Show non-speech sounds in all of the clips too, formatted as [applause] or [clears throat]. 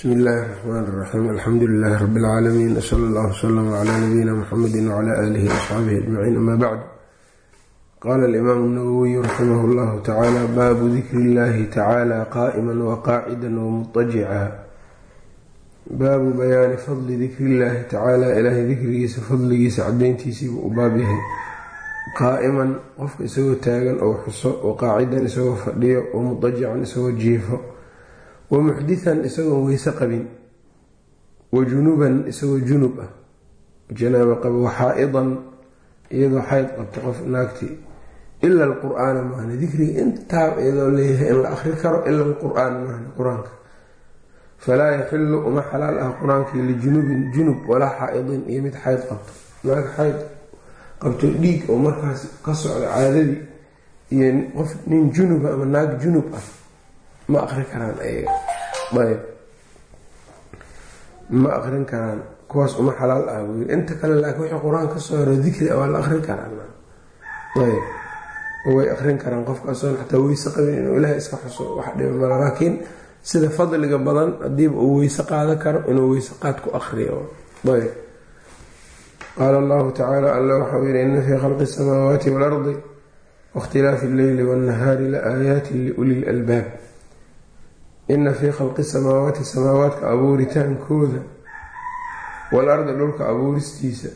bsmi illaahi raxmaan raxiim alxamdu lilaahi rabi اlcaalamiin wsala allah wslama cla nabiyina muxamedi wcla aalihi waasxaabihi ajmaciin ama bacd qaala alimaamu nawowiyu raximah llahu tacaala baabu dikri illahi tacaala qaa'ima waqaacida wmutajica baabu bayaani fadli dikri illaahi tacaala ilaahay dikrigiisa fadligiisa cadayntiisiibuu u baab yahay. Qaa'iman qofka isagoo taagan oo xuso waqaacidan isagoo fadhiyo wamutajican isagoo jiifo wamuxditan isagoo weyse qabin. Wa junuban isagoo junub ah. Janaabo qabo waxaa-idan iyadoo xayd qabta qof naagtii ila alqur-aana maahne dikriga intaa iyadoo leeyahay in la akri karo ila alqur-aan maahne qur'aanka. Falaa yaxilu uma xalaal ah qur'aankii lijunubin junub walaa xaa-idin iyo mid xayd qabto. Naag xayd qabto dhiig oo markaas ka socda caadadii iyo qof nin junuba ama naag junub ah ma aqrin karaan ayaga. Ayb. Ma aqrin karaan. Kuwaas uma xalaal ah yiri inta kale laakiin wixii qur'aan ka soo haro dikri waa la aqrin karaan ayb. Way aqrin karaan qofkaasoon xataa weyse qabin inuu ilaah iska xuso wax dhiba mala laakiin sida fadliga badan hadiiba uu weyse qaadan karo inuu weyse qaad ku aqriyo. Ayb. Qaala allahu tacaala alla waxau yihi ina fii khalqi asamaawaati waalardi waاkhtilaafi alleyli waاnnahaari la aayaatin liuli lalbaab ina fii khalqi samaawaati samaawaadka abuuritaankooda waal-ardi dhulka abuuristiisa.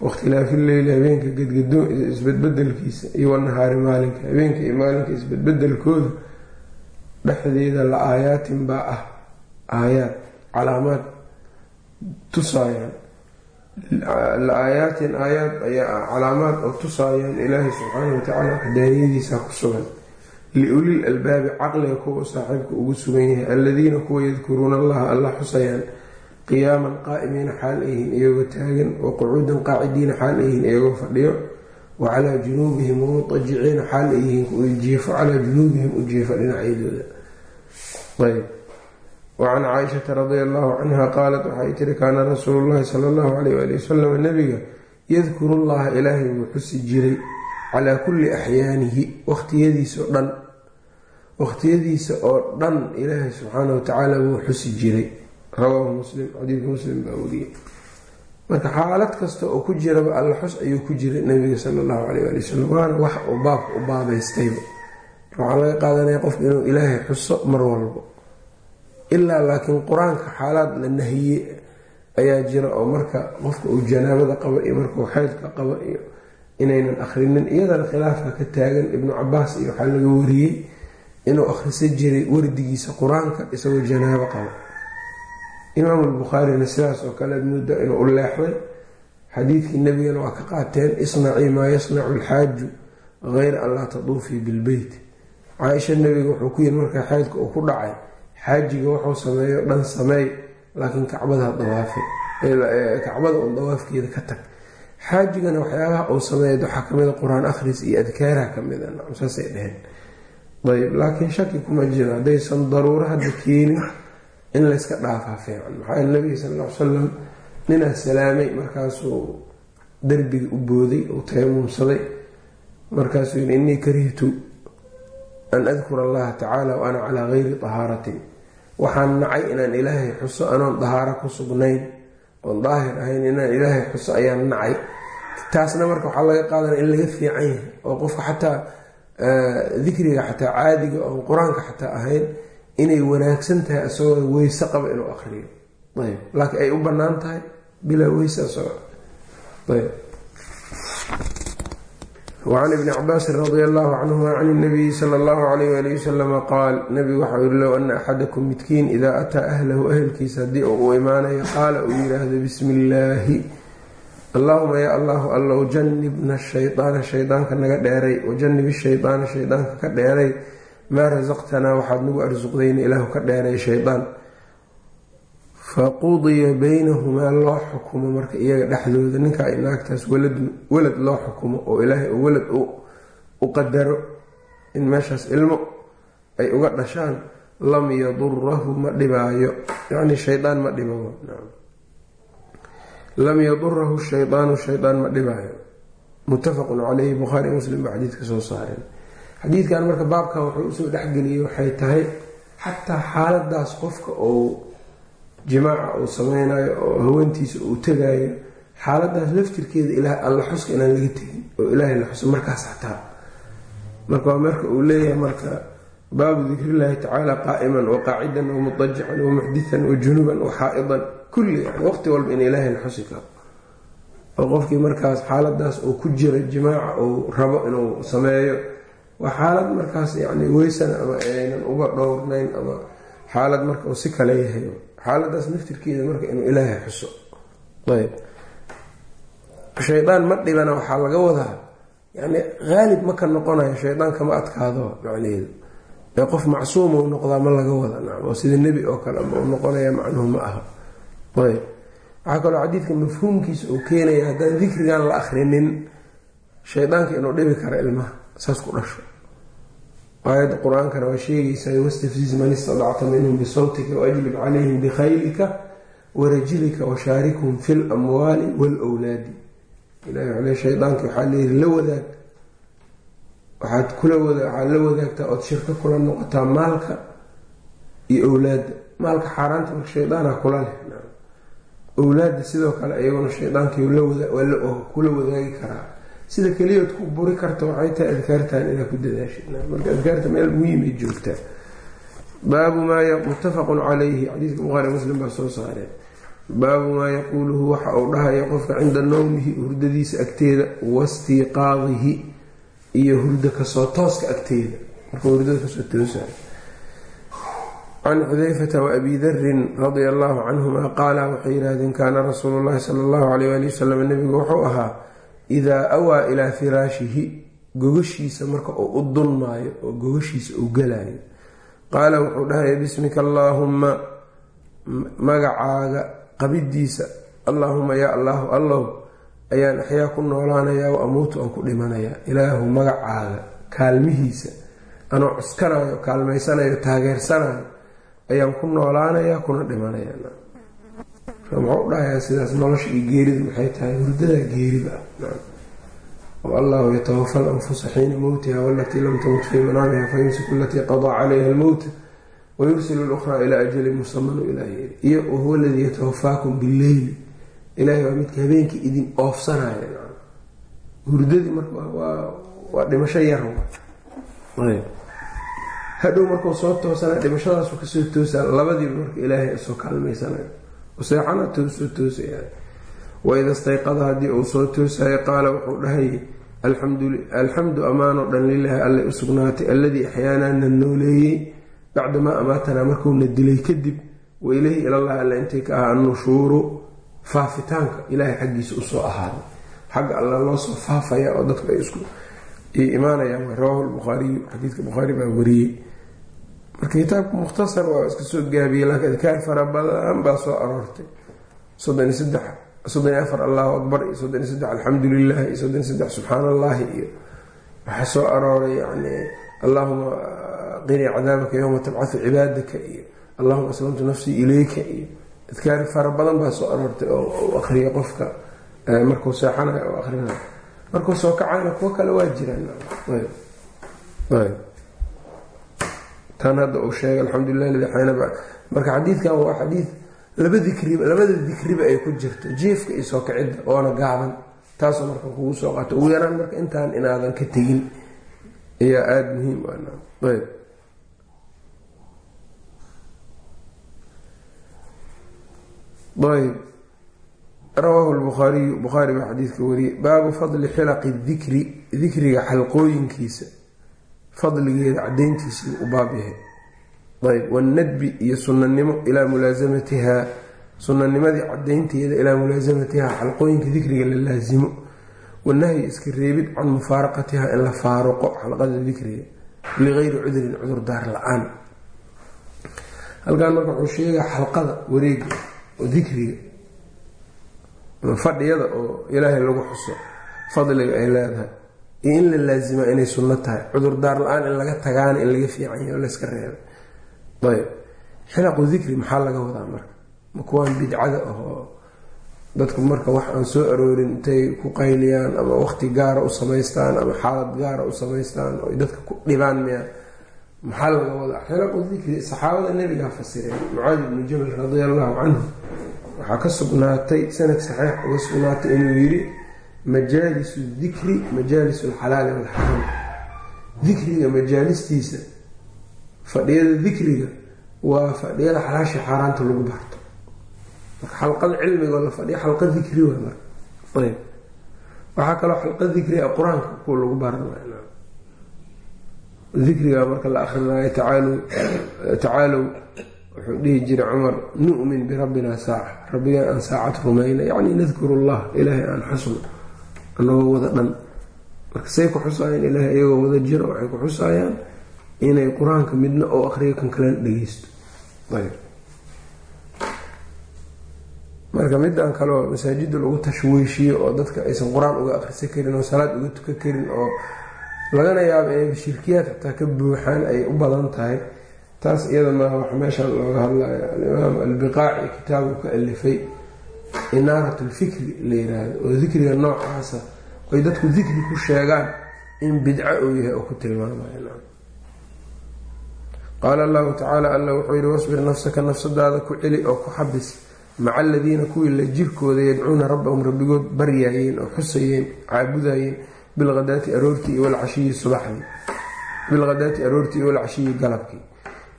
Wakhtilaafi leyli habeenka gadgado isbadbedelkiisa iyo wanahaari maalinka habeenka iyo maalinka isbadbedelkooda dhexdeeda la aayaatin baa ah. Aayaad calaamaad tusaayaan la aayaatin aayaad ayaa ah calaamaad oo tusaayaan ilaahay subxaana watacaala waxdaaniyadiisa ku sugan liulil albaabi caqliga kuwa saaxiibka ugu sugan yahay alladiina kuwa yadkuruuna allaha alla xusayaan qiyaaman qaa'imiina xaal ayyihiin iyagoo taagan wa qucuudan qaacidiina xaal ayyihiin iyagoo fadhiyo wa calaa junuubihim wamudajiciina xaal ayyihiin kuwa jiifo calaa junuubihim u jiifo dhinacyadooda wacan caaishata radia allahu canha qaalat waxay tiri kaana rasuulu llahi sala allahu alayh waali wasalam nabiga yadkuru llaha ilaahay wuu xusi jiray calaa kulli axyaanihi waqtiyadiisa o dhan waqtiyadiisa oo dhan ilaahay subxaana watacaala wuu xusi jiray. Rawaahu muslim xadiidka muslim baa wariyey. Marka xaalad kasta oo ku jiraba alla xus ayuu ku jiray nabiga sala allahu caleyh waali wasalam waana wax uu baabka u baabaystayba waxaa laga qaadanaya qofka inuu ilaahay xuso mar walbo. Ilaa laakiin qur'aanka xaalaad la nahiye ayaa jira oo marka qofka uu janaabada qabo iyo markuu xeydka qabo iyo inaynan akhrinin iyadana khilaafka ka taagan ibnu cabaas iyo waxaa laga wariyey inuu akhrisan jiray wardigiisa qur'aanka isagoo janaabo qabo. Imaam albukhaarina sidaas oo kale muddo inuu u leexday xadiidkii nebigana waa ka qaateen isnacii maa yasnacu alxaaju hayra an laa taduufii bilbeyt caaisha nebiga wuxuu ku yiri markaa xeydka uu ku dhacay xaajiga wuxuu sameeyo dhan sameey laakiin kacbada dawaafe kacbada un dawaafkeeda ka tag. Xaajigana waxyaabaha uu sameeya waxaa kamida qur'aan akhris iyo adkaaraha kamida saasay dheheen ayb laakiin shaki kuma jiro. Haddaysan daruuro hadda keenin in layska dhaafaa fiican. Maxaa yeel nabiga sal ll ly salam ninaa salaamay markaasuu derbiga u booday uu tayamumsaday markaasuu yii innii karihtu an adkura allaha tacaala wa ana calaa gayri tahaaratin. Waxaan nacay inaan ilaahay xuso anoon dahaaro ku sugnayn. Oon daahir ahayn inaan ilaahay xuso ayaan nacay. Taasna marka waxaa laga qaadanaya in laga fiican yahay oo qofka xataa dikriga xataa caadiga oon qur'aanka xataa ahayn inay wanaagsan tahay isagoo weyse qaba inuu aqriyo ayb. Laakiin ay u bannaan tahay bilaa weyse wacan ibni cabaasin radi allahu canhuma can inabiyi sala allahu alayh wali wasalama qaal nabigu waxau yihi low ana axadakum midkiin idaa ataa ahlahu ahelkiisa haddii uu u imaanayo qaala uu yidhaahdo bismi illaahi allahuma ya allahu allow janibna shaydaana shaydaanka naga dheeray. Wajanib shaydaana shaydaanka ka dheeray. Maa rasaqtanaa waxaad nagu arsuqdayna ilaahu ka dheeray shaydaan faqudiya baynahumaa loo xukumo marka iyaga dhexdooda. Ninkaa i naagtaas walad loo xukumo oo ilaahay uu walad u qadaro in meeshaas ilmo ay uga dhashaan lam yadurahu ma dhibaayo. Yacni shaydaan ma dhibo lam yadurahu shaydaanu shaydaan ma dhibaayo. Muttafaqun caleyhi bukhaari muslim baa xadiidka soo saareen. Xadiidkan marka baabkan wuxuu u soo dhexgeliyey waxay tahay xataa xaaladaas qofka uu jimaaca uu sameynayo oo haweentiisa uu tegaayo xaaladaas laftirkeeda ilaah alla xuska inaan laga tegin oo ilaahay la xuso markaas xataa marka waa marka uu leeyahay marka baabu dikrillahi tacaala qaa'iman wa qaacidan wa mutajican wa muxditan wa junuban wa kulli yani waqti walba in ilaahay la xusi karo. Oo qofkii markaas xaaladaas uu ku jira jimaaca uu rabo inuu sameeyo waa xaalad markaas yani weysana ama aynan uga dhowrnayn ama xaalad marka uu si kale yahay. Xaaladaas naftirkeeda marka inuu ilaahay xuso. Ayb. Shaydaan ma dhibana waxaa laga wadaa yani haalib ma ka noqonayo shaydaan kama adkaado macnaheedu ee qof macsuuma u noqdaa ma laga wada nacam oo sida nebi oo kale ma u noqonaya macnuhu ma aha waxaa kaloo xadiidka mafhuumkiisa uu keenaya haddaan dikrigan la akrinin shaydaanka inuu dhibi karo ilmaha saas ku dhasho. Aayadda qur'aankana waa sheegaysaa wastafziz man istadacta minhum bisawtika waajlib calayhim bikhaylika warajilika washaarikhum fi lamwaali wale shaydaanki waxaa leeyihi la wadaag. Waxaad kula waxaad la wadaagtaa ood shirko kula noqotaa maalka iyo owlaadda maalka xaaraanta marka shaydaana kula leh owlaadda sidoo kale iyaguna shaydaankii kula wadaagi karaa. Sida keliyaod ku buri karta waxay tahay adkaartan inaad ku dadaashid marka adkaarta meel muhiimay joogtaa baabu maa muttafaqun calayhi xadiiska buhaari muslim baa soo saareen baabu maa yaquuluhu waxa uu dhahayo qofka cinda nowmihi hurdadiisa agteeda wastiiqaadihi iyo hurdo ka soo tooska agteeda. Markuu hurdada ka soo toosayo can xudayfata waabi darin radia allahu canhuma qaala waxay yidhahdeen kaana rasuulu llahi sala allahu alayh ali wasalam nebigu wuxuu ahaa idaa awaa ilaa firaashihi gogashiisa marka uu u dulmaayo oo gogashiisa uu galayo qaala wuxuu dhahaya bismika allaahumma magacaaga qabidiisa allaahuma yaa allaahu allow ayaan axyaa ku noolaanayaa wa amuutu aan ku dhimanayaa ilaahu magacaaga kaalmihiisa anoo cuskanayo kaalmaysanayo taageersanayo ayaan ku noolaanayaa kuna dhimanayaa muxuu dhahayaa sidaas nolosha iyo geeridu maxay tahay? Hurdadaa geerida. Ah allahu yatawafa alanfusa xiina mowtiha walatii lam tamut fii manaamiha fayumsiku alatii qadaa calayha almowta wayursilu lukhraa ilaa ajalin musamanu ilaa yeeri iyo wahuwa aladii yatawafaakum bileyli ilaahay waa midka habeenkii idin oofsanaya. Hurdadii marka waa dhimasho yar hadhow markuu soo toosana dhimashadaasu ka soo toosaa labadiiba marka ilaahay isoo kaalmaysanayo seexana toosoo toosaya. Waida stayqada haddii uu soo toosayo qaala wuxuu dhahayay alxamdu amaanoo dhan lilaahi alle u sugnaatay alladii axyaanaa na nooleeyey. Bacdamaa amaatanaa markuuna dilay kadib wa ilayhi ilallahi alle intay ka aha annushuuru faafitaanka ilaahay xaggiisa u soo ahaaday. Xagga alla loo soo faafaya oo dadku ay isku imaanayaan rawaahu lbukhaariyu xadiidka bukhaari baa wariyey. Marka kitaabka mukhtasar waa iska soo gaabiyey laakiin adkaar fara badan baa soo aroortay. Soddon iyo saddex soddon iyo afar allahu akbar iyo soddon iyo saddex alxamdu iyo soddon iyo saddex subxaana allahi iyo waxaa soo arooray yani allahuma qinii cadaabaka yowma tabcatu cibaadaka iyo allahuma aslamtu nafsii ileyka iyo adkaar fara badan baa soo aroortay oo akriya qofka markuu seexanayo oo akrinayo markuu soo kacayna kuwo kale waa jiraan. Hadda uu sheegay alxamdulilah marka xadiidkan waa xadiid laba dikriba labada dikriba ay ku jirto. Jiefka iyo soo kicidda oona gaaban. Taasoo marka kugu soo qaato. Ugu yaraan marka intaan inaadan ka tegin. Ayaa aada muhiim ayb. Ayb rawaahu lbukhaariyu bukhaari baa xadiidka wariyey. Baabu fadli xilaqi dikri dikriga xalqooyinkiisa. Fadligeeda cadayntiisii u baab yahay. Ayb wanadbi iyo sunanimo ilaa mulaasamatihaa sunanimadii cadaynteeda ilaa mulaasamatihaa xalqooyinka dikriga la laasimo wanahyi iska reebid can mufaaraqatiha in la faaruqo xalqada dikriga ligayri cudrin cudurdaar la'aan. Halkan marka wuxuu sheegaa xalqada wareega oo dikriga fadhiyada oo ilaahay lagu xuso fadliga ay leedahay. Iyo in la laasimaa inay sunno tahay cudurdaar la'aan in laga tagaana in laga fiicanya o layska reebay. Ayb xilaqu dikri maxaa laga wadaa marka? Ma kuwaan bidcada ahoo dadku marka wax aan soo aroorin intay ku qayliyaan ama waqti gaara u samaystaan ama xaalad gaara u samaystaan oo dadka ku dhibaan miya maxaa laga wadaa? Xilaqu dikri saxaabada nebigaa fasireen mucaadi ibnu jabal radia allahu canhu waxaa ka sugnaatay sanad saxiix uga sugnaatay inuu yidhi majaalisu dikri majaalis alxalaali walxaraam dikriga majaalistiisa fadhiyada dikriga waa fadhiyada xalaasha xaaraanta lagu barto. Marka xalqada cilmigo la fadhiya xalqa dikri wa marka ayb. Waxaa kaloo xalqa dikri a qur'aanka kuwa lagu baran dikriga marka la akrinayo tacaalow wuxuu dhihi jiray cumar nu'min birabbina saaca. Rabbigan aan saacad rumayna yacni nadkuru allah ilaahay aan xusno. Anagoo wada dhan. Marka say ku xusaayaan ilaahay iyagoo wada jiro waxay ku xusaayaan inay qur'aanka midna oo akriyo kan kalena dhageysto marka midaan kaleo masaajida lagu tashwiishiyo oo dadka aysan qur'aan uga akrisa karin oo salaad uga tuka karin oo lagana yaabo inay shirkiyaad xataa ka buuxaan ay u badan tahay taas iyada maaha wax meeshan looga hadlayo. Alimaam albiqaaci kitaabu ka alifay inaarat lfikri la yiraahdo oo dikriga noocaasa ay dadku dikri ku sheegaan in bidco uu yahay oo ku tilmaamayo qaala allahu tacaala alla wuxuu yihi wasbir nafsaka nafsadaada ku celi oo ku xabis maca aladiina kuwii la jirkooda yadcuuna rabbahum rabbigood baryaayeen oo xusayeen caabudayeen biladaati aroortii walcashiyi subaxdii bilghadaati aroortii walcashiyi galabkii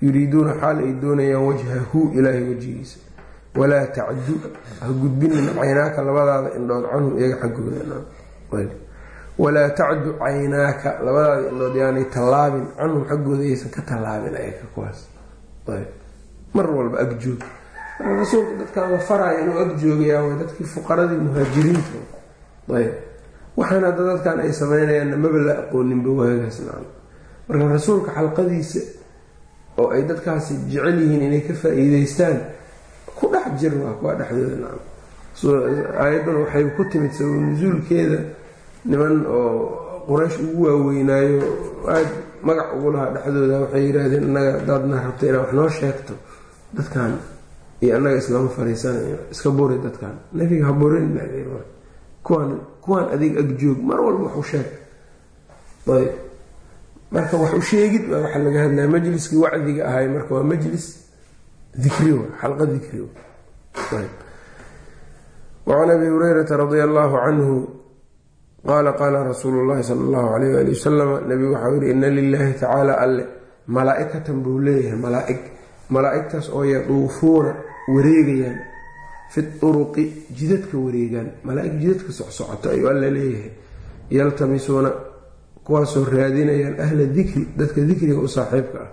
yuriiduuna xaal ay doonayaan wajhahu ilaahay wejigiisa. Walaa tacdu ha gudbinin caynaaka labadaada indhood canhu iyaga xaggooda. Tacdu caynaaka labadaada indhood yaanay tallaabin canhum xaggooda yaysan ka tallaabin ayaga kuwaas. Mar walba agjoog rasuulka dadkaan la faraya inuu agjoogayaa dadkii fuqaradii muhaajiriinta ayb waxaan hadda dadkan ay sameynayaanna maba la aqooninba waagaas nacam marka rasuulka xalqadiisa oo ay dadkaasi jecel yihiin inay ka faa-iideystaan ku dhex jir waa kuwa dhexdooda nacam. Aayadan waxay ku timid sabab nusuulkeeda niman oo quraysh ugu waaweynaayo aada magac ugu lahaa dhexdooda waxay yidhaahdeen innaga hadaadna rabta inaad wax noo sheegto dadkan iyo annaga islama fariisanayo iska buri dadkan nabiga ha burin kuwaan kuwaan adig agjoog mar walba wax u sheeg. Ayb marka wax u sheegid baa waxaa laga hadlaya majliskii wacdiga ahay marka waa majlis dikri xalqa dikri wacan abi hurayrata radia allahu canhu qaala qaala rasuulu llahi sala allahu alayh waali wasalama nabigu waxau yihi ina lilahi tacaala alle malaa-ikatan buu leeyahay malaa-ig malaa-igtaas oo yaduufuuna wareegayaan fi uruqi jidadka wareegaan malaa-ig jidadka socsocota ayuu alla leeyahay yaltamisuuna kuwaasoo raadinayaan ahla dikri dadka dikriga u saaxiibka ah.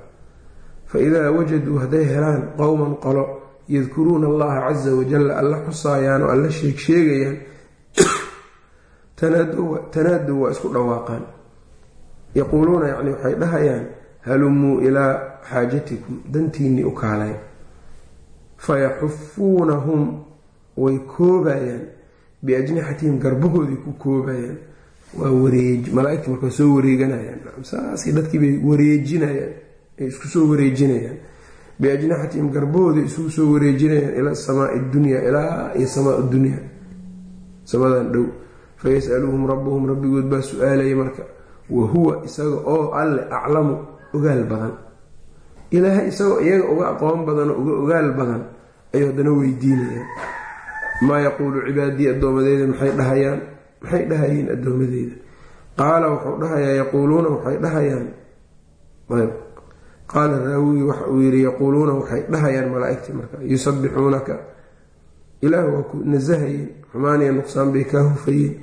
Fa idaa wajaduu hadday helaan qowman qolo yadkuruuna allaha casa wajalla alla xusaayaan oo alla sheegsheegayaan [coughs] tanaaduu waa isku dhawaaqaan. Yaquuluuna yacni waxay dhahayaan halumuu ilaa xaajatikum dantiinnii u kaalay. Fayaxufuunahum way koobayaan biajnixatihim garbahoodii ku koobayaan waa wareej malaaigta markaa soo wareeganayaan. Saasay dadkiibay wareejinayaan ay isku soo wareejinayaan. Biajnixatihim garbahoodii isugu soo wareejinayaan ila samaai dunya ilaa iyo samaa dunya. Samadan dhow fayasaluhum rabbuhum rabbigood baa su'aalaya marka wa huwa isaga oo alle aclamu ogaal badan. Ilaahay isagoo iyaga uga aqoon badan uga ogaal badan ayuu haddana weydiinayaan. Maa yaquulu cibaadii addoomadeeda maxay dhahayaan maxay dhahayeen addoomadeyda qaala wuxuu dhahayaa yaquuluuna waxay dhahayaan. Qaala raawigi waxa uu yidhi yaquuluuna waxay dhahayaan malaaigtii marka yusabbixuunaka ilaah waa ku nasahayeen xumaaniya nuqsaan bay kaa hufayeen.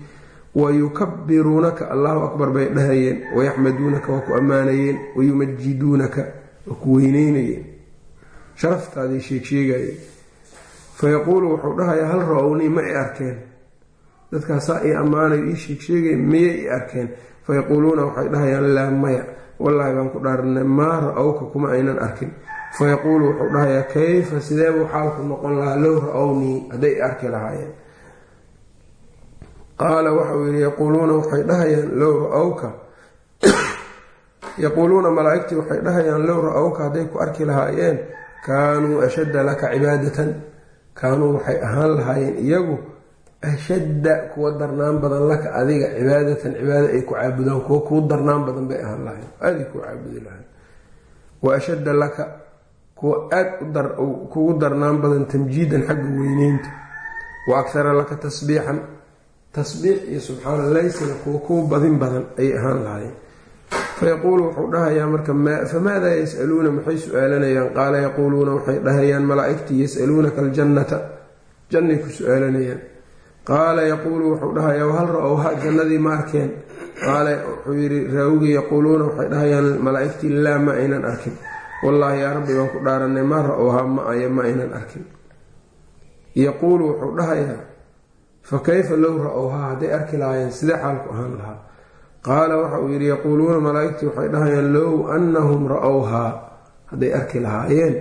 Wayukabiruunaka allahu akbar bay dhahayeen. Wayaxmaduunaka waa ku ammaanayeen. Wayumajiduunaka waa ku weyneynayeen sharaftaadii sheegsheegayeen fayaquulu wuxuu dhahayaa hal ra'ownii ma i arkeen dadkaasaa ii ammaanayo ii sheegsheegay miyay i arkeen? Fayaquuluuna waxay dhahayaan laa maya wallaahi baan ku dhaaranay maa ra'owka kuma aynan arkin. Fayaquulu wuxuu dhahayaa kayfa sidee buu xaalku noqon lahaa? Low ra'ownii hadday i arki lahaayeen. Qaala waxauu yidhi yaquuluuna waxay dhahayaan low ra'owka yaquuluuna malaa-igtii waxay dhahayaan low ra'owka hadday ku arki lahaayeen kaanuu ashadda laka cibaadatan. Kaanuu waxay ahaan lahaayeen iyagu ashadda kuwa darnaan badan laka adiga cibaadatan cibaado ay ku caabudaan kuwa kuu darnaan badan bay ahaan lahayen aaday kuu caabudi lahayn. Wa ashadda laka kuwa aada kugu darnaan badan tamjiidan xagga weyneynta. Wa akhara laka tasbiixan tasbiix iyo subxaana laysiga kuwa kuu badin badan ayay ahaan lahaayeen fayaquulu wuxuu dhahayaa marka famaadaa yasaluuna? Maxay su'aalanayaan? Qaala yaquuluuna waxay dhahayaan malaa-igtii yasaluunaka aljannata. Jannay ku su'aalanayaan qaala yaquulu wuxuu dhahayaa wahal ra'owha jannadii ma arkeen? Qaala wuxuu yidhi raawigii yaquuluuna waxay dhahayaan malaa-igtii laa ma aynan arkin. Wallaahi yaa rabbi baan ku dhaaranay ma ra'owhaa ma aya ma aynan arkin. Yaquulu wuxuu dhahayaa fa kayfa low ra'owhaa hadday arki lahaayeen sidee xaalku ahaan lahaa? Qaala waxa uu yidhi yaquuluuna malaa-igtii waxay dhahayaan low annahum ra'owhaa hadday arki lahaayeen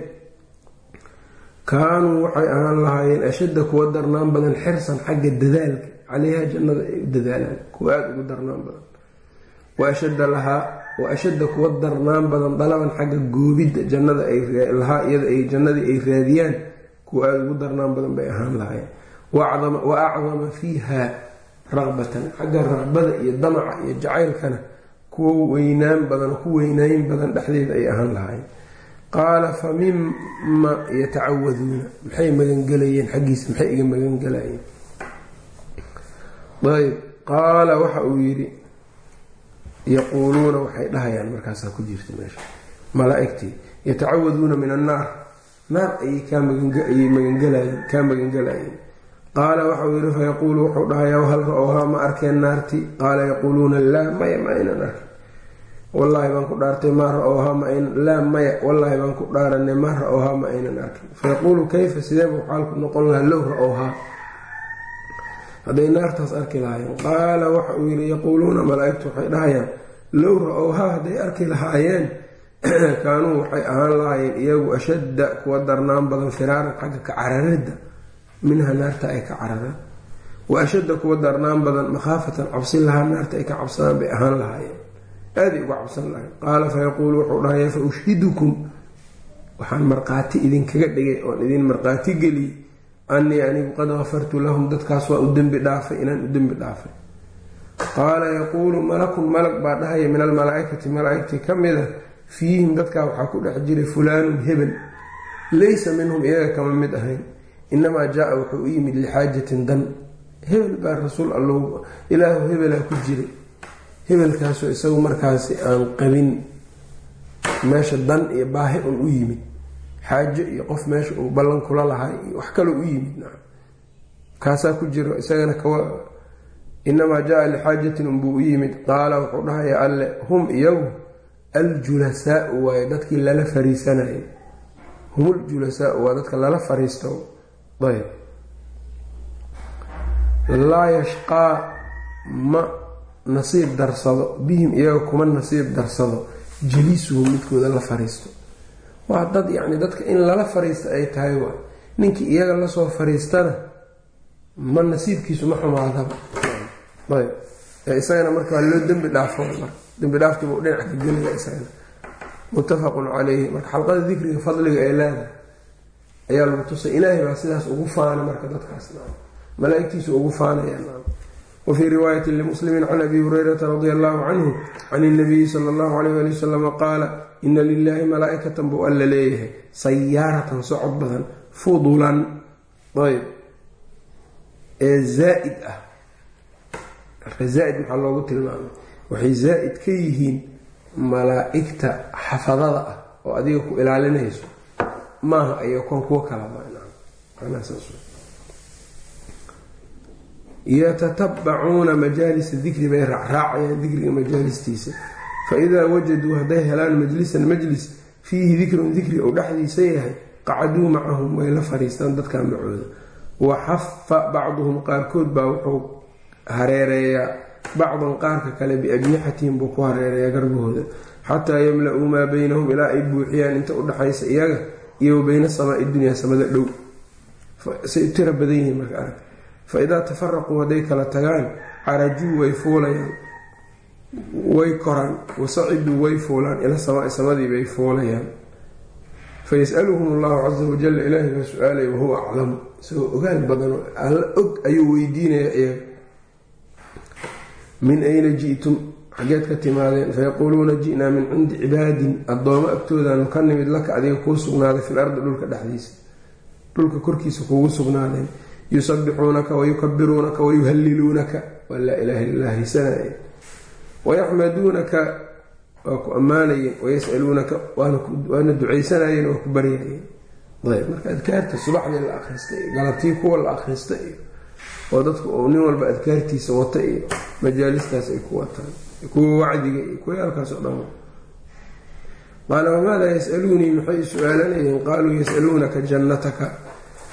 kaanuu waxay ahaan lahaayeen ashadda kuwa darnaan badan xirsan xagga dadaalka. Caleyha jannada ay u dadaalaan kuwa aada ugu darnaan badan. Wa ashadda lahaa wa ashadda kuwa darnaan badan dalaban xagga goobidda jannada ay lahaa iyada ay jannadii ay raadiyaan kuwa aada ugu darnaan badan bay ahaan lahaayeen. Wa acdama fiiha raqbatan xagga raqbada iyo damaca iyo jacaylkana kuwa weynaan badan ku weynaayn badan dhexdeeda ay ahaan lahaayeen qaala fa mima yatacawaduuna maxay magangelayeen? Xaggiisa maxay iga magangelayeen? Ayb qaala waxa uu yidhi yaquuluuna waxay dhahayaan markaasaa ku jirta meesha. Malaa-igtii yatacawaduuna min annaar naar ayay kaamagayay magangelayeen kaa magangelayeen. Qaala waxauu yidhi fayaquulu wuxuu dhahayaa hal ra'owhaa ma arkeen naartii? Qaala yaquuluuna laa maya ma aynan arkin wallaahi baan ku dhaartay maa ra'owhaa ma laa maya wallaahi baan ku dhaaranay maa ra'owhaa ma aynan arkin. Fayaquulu kayfa? Sideebuu xaalku noqon lahaa? Low ra'owhaa hadday naartaas arki lahaayeen qaala waxa uu yidhi yaquuluuna malaa-igtu waxay dhahayaan low ra'owhaa hadday arki lahaayeen [clears throat] kaanuu waxay ahaan lahaayeen iyagu ashadda kuwa darnaan badan firaaran xagga ka cararidda minha naarta ay ka cararaan wa ashadda kuwa darnaan badan makhaafatan cabsin lahaa naarta ay ka cabsadaan bay ahaan lahaayeen aaday uga cabsan lahayn qaala fayaquulu wuxuu dhahaya fa ushhidukum waxaan markhaati idinkaga dhigay oon idin markhaati geliyey annii anigu qad kafartu lahum dadkaas waa u dembi dhaafay inaan u dembi dhaafay. Qaala yaquulu malakun malag baa dhahaya min almalaa-ikati malaa-igtii ka mid a fiihim dadkaa waxaa ku dhex jiray fulaanun hebel. Laysa minhum iyaga kama mid ahayn. Inamaa jaa-a wuxuu u yimid lixaajatin dan. Hebel baa rasuul allow ilaahu hebelaa ku jiray hebelkaasoo isagu markaasi aan qabin meesha dan iyo baahi un u yimid. Xaajo iyo qof meesha uu ballan kula lahay iyo wax kaloo u yimid kaasaa ku jiro isagana kawa inamaa jaa lixaajatin unbuu u yimid. Qaala wuxuu dhahaya alle hum iyagu aljulasaau waaye dadkii lala fariisanayay. Humul julasaau waa dadka lala fariisto. Ayb. Laa yashqaa ma nasiib darsado bihim iyaga kuma nasiib darsado jaliisuhu midkooda la fariisto. Waa dad yacni dadka in lala fariista ay tahay waa ninkii iyaga la soo fariistana ma nasiibkiisu ma xumaadaba. Ayb. Isagana marka waa loo dembi dhaafo marka dembi dhaafkiiba u dhinac ka gelaya isagana. Muttafaqun caleyhi marka xalqada dikriga fadliga ee leedahay ayaa lagu tusay. Ilaahay baa sidaas ugu faana marka dadkaas. Malaaigtiisu ugu faanaya wafii riwaayati limuslimiin can abi hurayrata radi allahu canhu can inabiyi sala allahu alayh ali wasalama qaala ina lilahi malaa-ikatan buu alla leeyahay sayaaratan socod badan fudulan ayb ee zaa-id ah marka zaa-id maxaa loogu tilmaamay waxay zaa-id ka yihiin malaa-igta xafadada ah oo adiga ku ilaalinayso maaha ayo kon kuwo kala yatatabacuuna majaalisa dikri bay raacraacayaan dikriga majaalistiisa. Faidaa wajaduu hadday helaan majlisan majlis fiihi dikrun dikri ou dhexdiisa yahay qacaduu macahum way la fariistaan dadkaa macooda. Wa xafa bacduhum qaarkood baa wuxuu hareereeyaa bacdan qaarka kale biajnixatihim buu ku hareereeyaa garbahooda xataa yamla-uu maa beynahum ilaa ay buuxiyaan inta udhexaysa iyaga iyo wa beyna samaa dunyaa samada dhow. Say tira badan yihiin marka arag fa idaa tafaraquu hadday kala tagaan carajuu way fuulayaan way koraan wasaciduu way fuulaan ila samaa samadii bay fuulayaan fayas'aluhum allahu casa wajalla ilaahay baa su'aalaya wahuwa aclamu isagoo ogaal badan alla og ayuu weydiinaya iyaga min ayna ji'tum xageed ka timaadeen fayaquuluuna ji'naa min cindi cibaadin addoomo agtoodaanu ka nimid laka adiga kuu sugnaaday fil ardi dhulka dhexdiisa dhulka korkiisa kuugu sugnaadeen yusabixuunaka wayukabiruunaka wayuhaliluunaka waa laa ilaaha illaa haysanaya wayaxmaduunaka waa ku ammaanayeen wayasaluunaka waana ducaysanayeen waa ku baryayeen ayb marka adkaarta subaxdii la akhrista galabtii kuwa la akhrista iyo oo dadku uu nin walba adkaartiisa wata iyo majaalistaas ay ku wataan kuwa wacdiga iyo kuwa halkaas oo dhan. Qaala wamaada yasaluunii? Maxay su'aalanayeen. Qaaluu yasaluunaka jannataka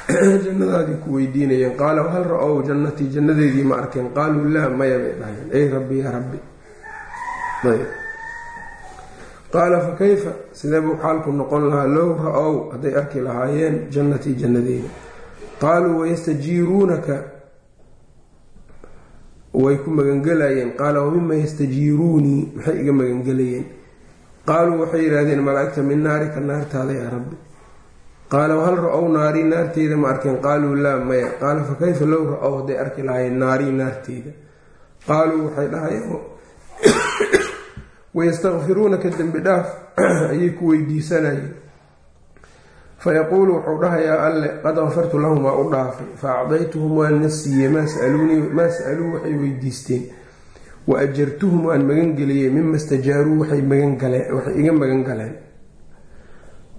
[clears throat] jannadaadii ku weydiinayeen qaala hal ra'ow jannatii jannadeedii ma arkeen? Qaaluu laa maya bay dhaheen ey rabbi yaa rabbi. Qaala fa kayfa? Sidee buu xaalku noqon lahaa? Low ra'ow hadday arki lahaayeen jannatii jannadeeda qaaluu wayastajiiruunaka. Way ku magangelayeen. Qaala wamima yastajiiruunii maxay iga magangelayeen? Qaaluu waxay yidhaahdeen malaa-igta min naarika naartaada yaa rabbi qaala wahal ra'ow naarii naarteyda ma arkeen qaaluu laa maya. Qaala fa kayfa low ra'ow hadday arki lahaayeen naarii naarteyda qaaluu waxay dhahayeen [coughs] wayastakfiruunaka dembi dhaaf [coughs] ayay ku weydiisanayeen fayaquulu wuxuu dhahayaa alle qad kafartu lahum waa u dhaafay. Fa acdaytuhum waan na siiyey. Maa sa-aluu? Waxay weydiisteen. Wa ajartuhum waan magangeliyey mima stajaaruu waxay iga magan galeen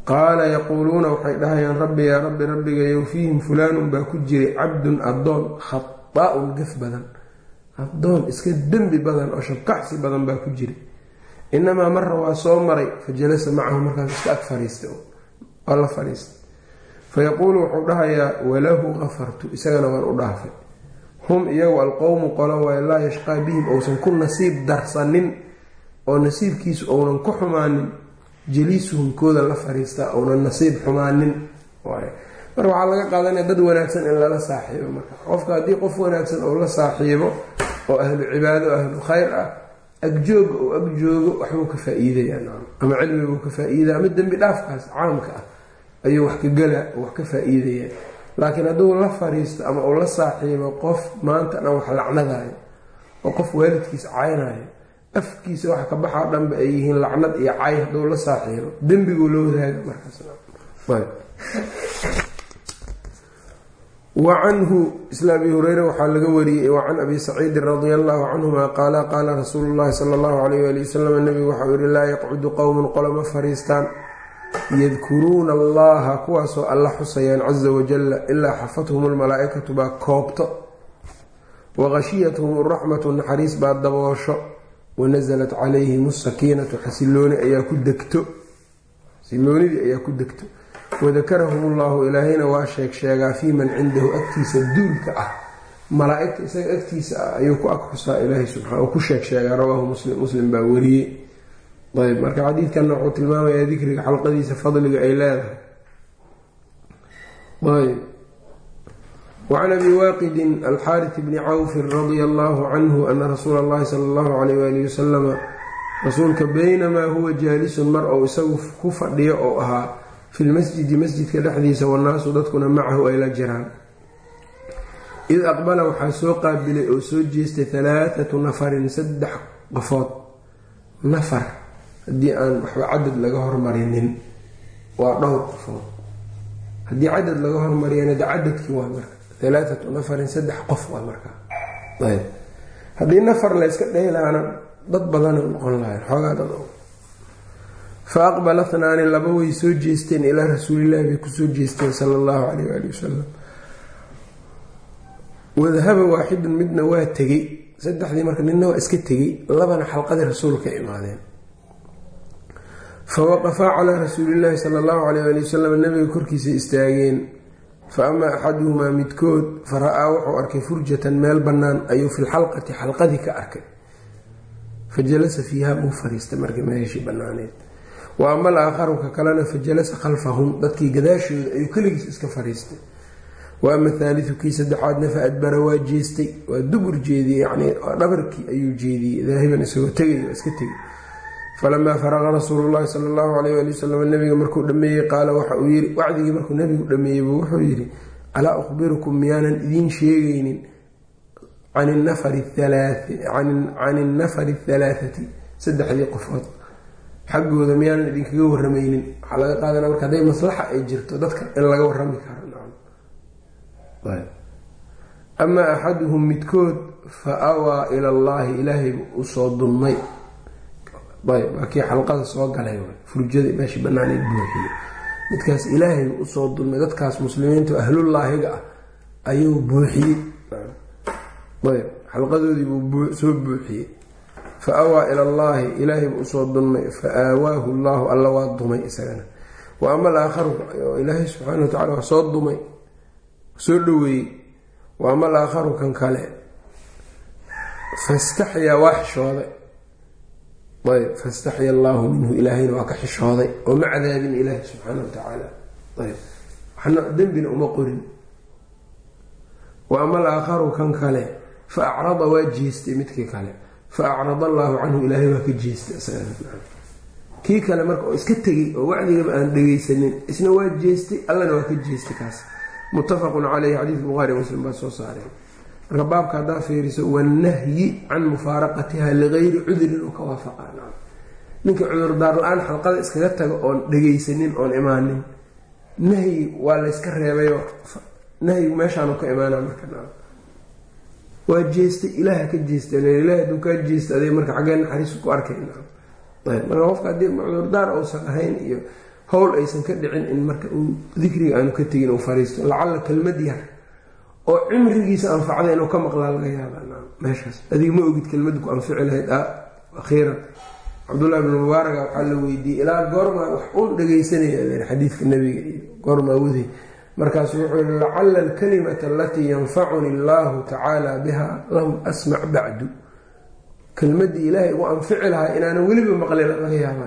qaala yaquuluuna waxay dhahayaan rabbi yaa rabbi rabbigayow fiihim fulaanun baa ku jiray cabdun addoon khadaa-un gaf badan addoon iska dembi badan oo shabkacsi badan baa ku jiray inamaa mara waa soo maray fa jalasa macahu markaas iska ag fariistay waa la fadhiistay. Fayaquulu wuxuu dhahayaa walahu kafartu isagana waan u dhaafay. Hum iyagu alqowmu qolo waay laa yashqaa bihim ousan ku nasiib darsanin oo nasiibkiisu ounan ku xumaanin jaliisuhum kooda la fariistaa ounan nasiib xumaanin. Marka waxaa laga qaadanaya dad wanaagsan in lala saaxiibo marka. Qofka haddii qof wanaagsan ou la saaxiibo oo ahlu cibaado ahlu khayr ah agjooga oo agjoogo waxbuu ka faa-iidayaa ama cilmibuu ka faa-iidaya ama dembi dhaafkaas caamka ah ayuu wax ka gala wax ka faa-iidayaa. Laakiin hadduu la fariisto ama uu la saaxiibo qof maanta dhan wax lacnadayo oo qof waalidkiis caynayo afkiisa waxa ka baxaa dhanba ay yihiin lacnad iyo cay hadduu la saaxiibo dembiguu la wadaaga markaas. Wacanhu isla abi hureyre waxaa laga wariyey wacan abi saciidin radia allahu canhuma qaala qaala rasuulu llahi sala allahu alayh ali wasalam nabigu waxau yihi laa yaqcudu qowmun qoloma fariistaan. Yadkuruuna allaha kuwaasoo alla xusayaan caza wajalla ilaa xafathum lmalaa-ikatu baa koobto. Waqashiyathum raxmatu naxariis baa daboosho wanasalat calayhim asakiinatu xasilooni ayaa ku degto xasiloonidii ayaa ku degto wadakarahum ullahu ilaahayna waa sheeg sheegaa fii man cindahu agtiisa duulka ah malaa-igta isaga agtiisa ah ayuu ku ag xusaa ilaahay subxaa ku sheeg sheegaa rawaahu muslim muslim baa wariyey ayb marka xadiidkanna wuxuu tilmaamayaa dikriga xalqadiisa fadliga ay leedahay ayb wacan abi waaqidin alxaarit bni cawfin radia allahu canhu ana rasuula allahi sala allahu alayh waalihi wasalama rasuulka baynamaa huwa jaalisun mar ou isagu ku fadhiyo ou ahaa fi lmasjidi masjidka dhexdiisa wannaasu dadkuna macahu ay la jiraan id aqbala waxaa soo qaabilay oo soo jeestay halaathatu nafarin saddex qofood nafar haddii aan waxba cadad laga hormarinin waa dhowr qofood haddii cadad laga hormariyana de cadadkii waa marka halaathatu nafarin saddex qof waa marka ayb haddii nafar layska dhehi lahaana dad badana noqon lahayn xoogaa dad fa aqbala hnaani laba way soo jeesteen ilaa rasuulillahi bay ku soo jeesteen sala allahu caleyh waali wasalam wadahaba waaxidun midna waa tegey saddexdii marka nina waa iska tegey labana xalqadii rasuulka imaadeen fa waqafaa calaa rasuulillaahi sala allahu caleyh waali wasalam nabiga korkiisa istaageen fa amaa axaduhumaa midkood fa ra'aa wuxuu arkay furjatan meel bannaan ayuu fi lxalqati xalqadii ka arkay. Fa jalasa fiiha uu fariistay marka meeshii bannaaneed wa ama alaakharu ka kalena fa jalasa khalfahum dadkii gadaashooda ayuu keligiis iska fariistay. Wa ama thaalidu kii saddexaadna fa adbara waa jeestay waa dubur jeediyey yani dhabarkii ayuu jeediyey daahiban isagoo tegay iska tegay falamaa faraqa rasuulu llahi sala allahu caleyh waali wasalam nabiga markuu dhameeyey qaala waxa uu yii wacdigii markuu nabigu dhameeyey buu wuxuu yidhi alaa ukhbirukum miyaanan idiin sheegaynin can innafari athalaathati saddexdii qofood xaggooda miyaanan idinkaga waramaynin waxaa laga qaadana marka hadday maslaxa ay jirto dadka in laga warami karo amaa axaduhum midkood fa awaa ila allaahi ilaahaybu u soo dunmay ayb waa xalqada soo galay furjada meeshii banaaneed buuxiyey. Midkaas ilaahaybu u soo dulmay dadkaas muslimiinta ahlullaahiga ah ayuu buuxiyey. Ayb xalqadoodiibuu soo buuxiyey. Fa awaa ila allaahi ilaahaybu u soo dulmay fa aawaahu llaahu alla waa dumay isagana. Wa ama alaakharu ilaahay subxaana wa tacala waa soo dumay soo dhaweeyey wa ama alaakharu kan kale fastaxyaa waa xishooday ayb fastaxya allaahu minhu ilaahayna waa ka xishooday oo ma cadaabin ilaahi subxaana wa tacaala. Ayb waxna dembina uma qorin. Wa ama alaakharu kan kale fa acrada waa jeestay midkii kale. Fa acrada allaahu canhu ilaahay waa ka jeestay kii kale marka oo iska tegay oo wacdigaba aan dhegaysanin isna waa jeestay allana waa ka jeestay kaas. Muttafaqun caleyhi xadiidka buhaari muslim baa soo saareen marka baabka haddaa fiiriso wanahyi can mufaaraqatiha ligayri cudurin u ka waafaqa. Ninka cudurdaar la'aan xalqada iskaga taga oon dhegaysanin oon imaanin. Nahyi waa layska reebayo. Nahyigu meeshaanu ka imaana marka waa jeestay ilaaha ka jeesta ilaah haduu kaa jeesta aday marka xaggee naxariisu ku arkay marka qofka haddii cudurdaar uusan ahayn iyo howl aysan ka dhicin in marka uu dikriga aanu ka tegin uu fariisto lacalla kelmad oo cimrigiisa anfacda inuu ka maqlaa laga yaaba meeshaas. Adiga ma ogid kelmadu ku anfici lahayd. Akhiiran. Cabdullahi bn mubaaraga waxaa la weydiiyey ilaa goormaa wax un dhagaysanaya. Xadiidka nabiga iyo goormaa waday markaasu wuxuu yihi lacala alkalimata alatii yanfacuni allahu tacaala biha lam asmac bacdu kelmadii ilaahay ugu anfici lahaa inaanan weliba maqlin laga yaaba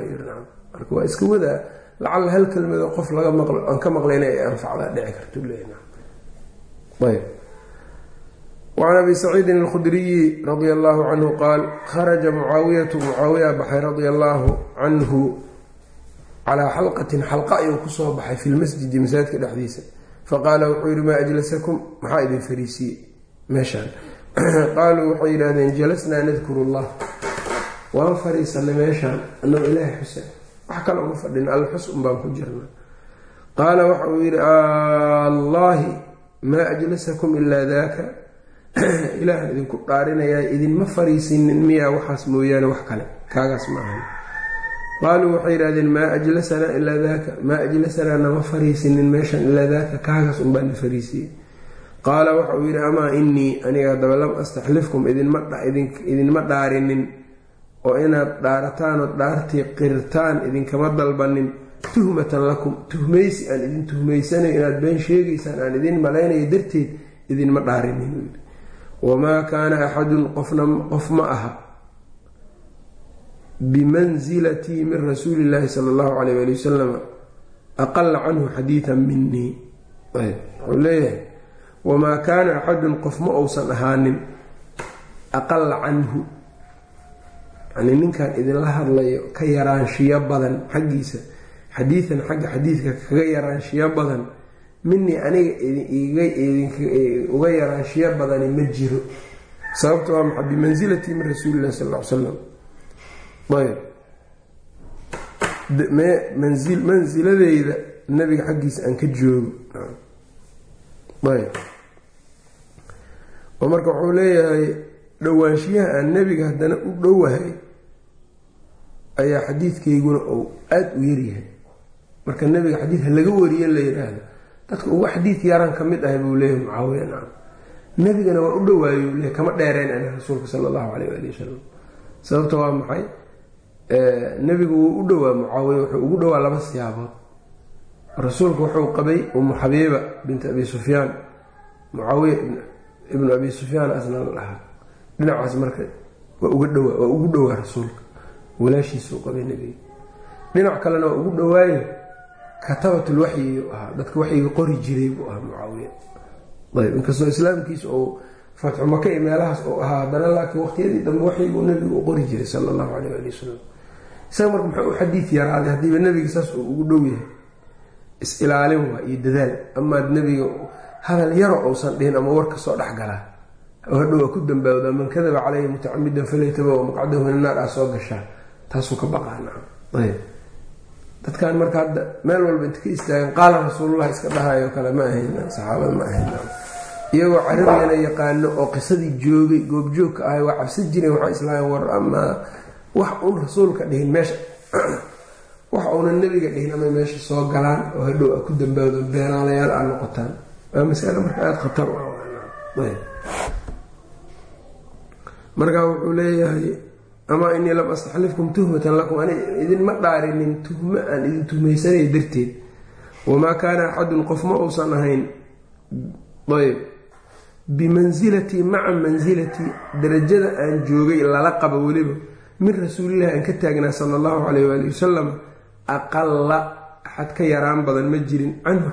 marka waa iska wadaa lacala hal kelmado qof laga maqlo aan ka maqlayna ay anfacdaa dhici karto ayb wacan abi saciidin alkhudriyi radia allahu canhu qaal kharaja mucaawiyatu mucaawiya baxay radia allaahu canhu calaa xalqatin xalqa ayuu ku soo baxay fi lmasjidi masaajidka dhexdiisa faqaala wuxuu yihi maa ajlasakum maxaa idin fariisiiyey meeshaan qaaluu waxay yidhahdeen jalasnaa nadkuru llah waan fariisanay meeshaan annagoo ilaahay xusa wax kale uma fadhin alla xus un baan ku jirna qaala waxa uu yidhi allaahi maa ajlasakum ilaa daaka. Ilaahan idinku dhaarinayaa idinma fariisinin miyaa waxaas mooyaane wax kale. Kaagaas ma ahan. Qaaluu waxay yidhahdeen maa ajlasanaa ilaa daaka. Maa ajlasanaa nama fariisinin meeshan ilaa daaka. Kaagaas unbaa na fariisiyey. Qaala waxa uu yidhi amaa inii aniga haddaba lam astaxlifkum idinma dhaarinin oo inaad dhaarataan ood dhaartii qirtaan idinkama dalbanin tuhmatan lakum. Tuhmaysi aan idin tuhmaysanayo inaad been sheegaysaan aan idin malaynayo darteed idinma dhaarinin. Wamaa kaana axadun qofna qof ma aha. Bimansilatii min rasuuli illaahi sala allahu caleyh ali wasalam aqala canhu xadiidan minii wuxuu leeyahay wamaa kaana axadun qof ma uusan ahaanin aqala canhu. Yani ninkan idinla hadlayo ka yaraanshiyo badan xaggiisa xadiidan xagga xadiidka kaga yaraanshiyo badan. Minii aniga uga yaraanshiyo badani ma jiro. Sababta waa maxaa? Bimansilatii min rasuulillahi sal l salam ayb. Mansiladeyda nabiga xaggiisa aan ka joogo. Ayb. Oo marka wuxuu leeyahay dhowaanshiyaha aan nebiga haddana u dhowahay ayaa xadiidkayguna uu aada u yaryahay marka nebiga xadiidka laga wariye la yidhaahdo dadka ugu xadiid yaran ka mid ahay buu leeyahay mucaawiya nacam nebigana waa u dhowaayo u leeyahy kama dheereen ana rasuulka sala allahu caleyh waali wasalam sababta waa maxay? Nebigu wuu u dhowaa mucaawiya wuxuu ugu dhowaa laba siyaabood. Rasuulku wuxuu qabay umu xabiiba binti abi sufyaan. Mucaawiya ibnu abi sufyaan asna la dhahaa dhinacaas marka waa uga dhowaa waa ugu dhowaa rasuulka. Walaashiisuu qabay nebiga dhinac kalena waa ugu dhowaayo katabatulwaxyiyuu ahaa. Dadka waxyiga qori jiray buu ahaa mucaawiya. Ayb inkastoo islaamkiisa uu fatxu maka iyo meelahaas uu ahaa haddana laakiin waqtiyadii dambe waxyiguu nebigu u qori jiray sala allahu caleyh ali wasalam isaga marka muxuu u xadiid yaraaday haddiiba nebiga saas uu ugu dhow yahay. Is-ilaalin waa iyo dadaal. Amaad nebiga hadal yaro uusan dhihin ama war ka soo dhexgalaa oo hadhow waa ku dambaawda man kadaba caleyhi mutacamidan falaytaba maqcadahu min naar ah soo gashaa. Taasuu ka baqaayb dadkan marka hadda meel walba inta ka istaagan qaala rasuulullah iska dhahayo kale ma ahayn saxaabada ma ahayn iyagoo carabigana yaqaano oo qisadii joogay goobjoogka ahay waa cabsi jireen waxaa islaahan war amaa wax uun rasuulka dhihin meesha. [clears throat] Wax uunan nebiga dhihin ama meesha soo galaan oo hadhow a ku dambaawdo beenaalayaal aa noqotaan. Waa masalo marka aada khatar markaa wuxuu leeyahay amaa inii lam astaxlifkum tuhmatan lakum ani idinma dhaarinin tuhmo aan idin tuhmaysanay darteed. Wamaa kaana axadun qof ma uusan ahayn. Ayb bimansilatii maca mansilatii darajada aan joogay lala qaba weliba. Min rasuulillahi aan ka taagnaa sala allahu calayh waali wasalam aqalla axad ka yaraan badan ma jirin. Canhu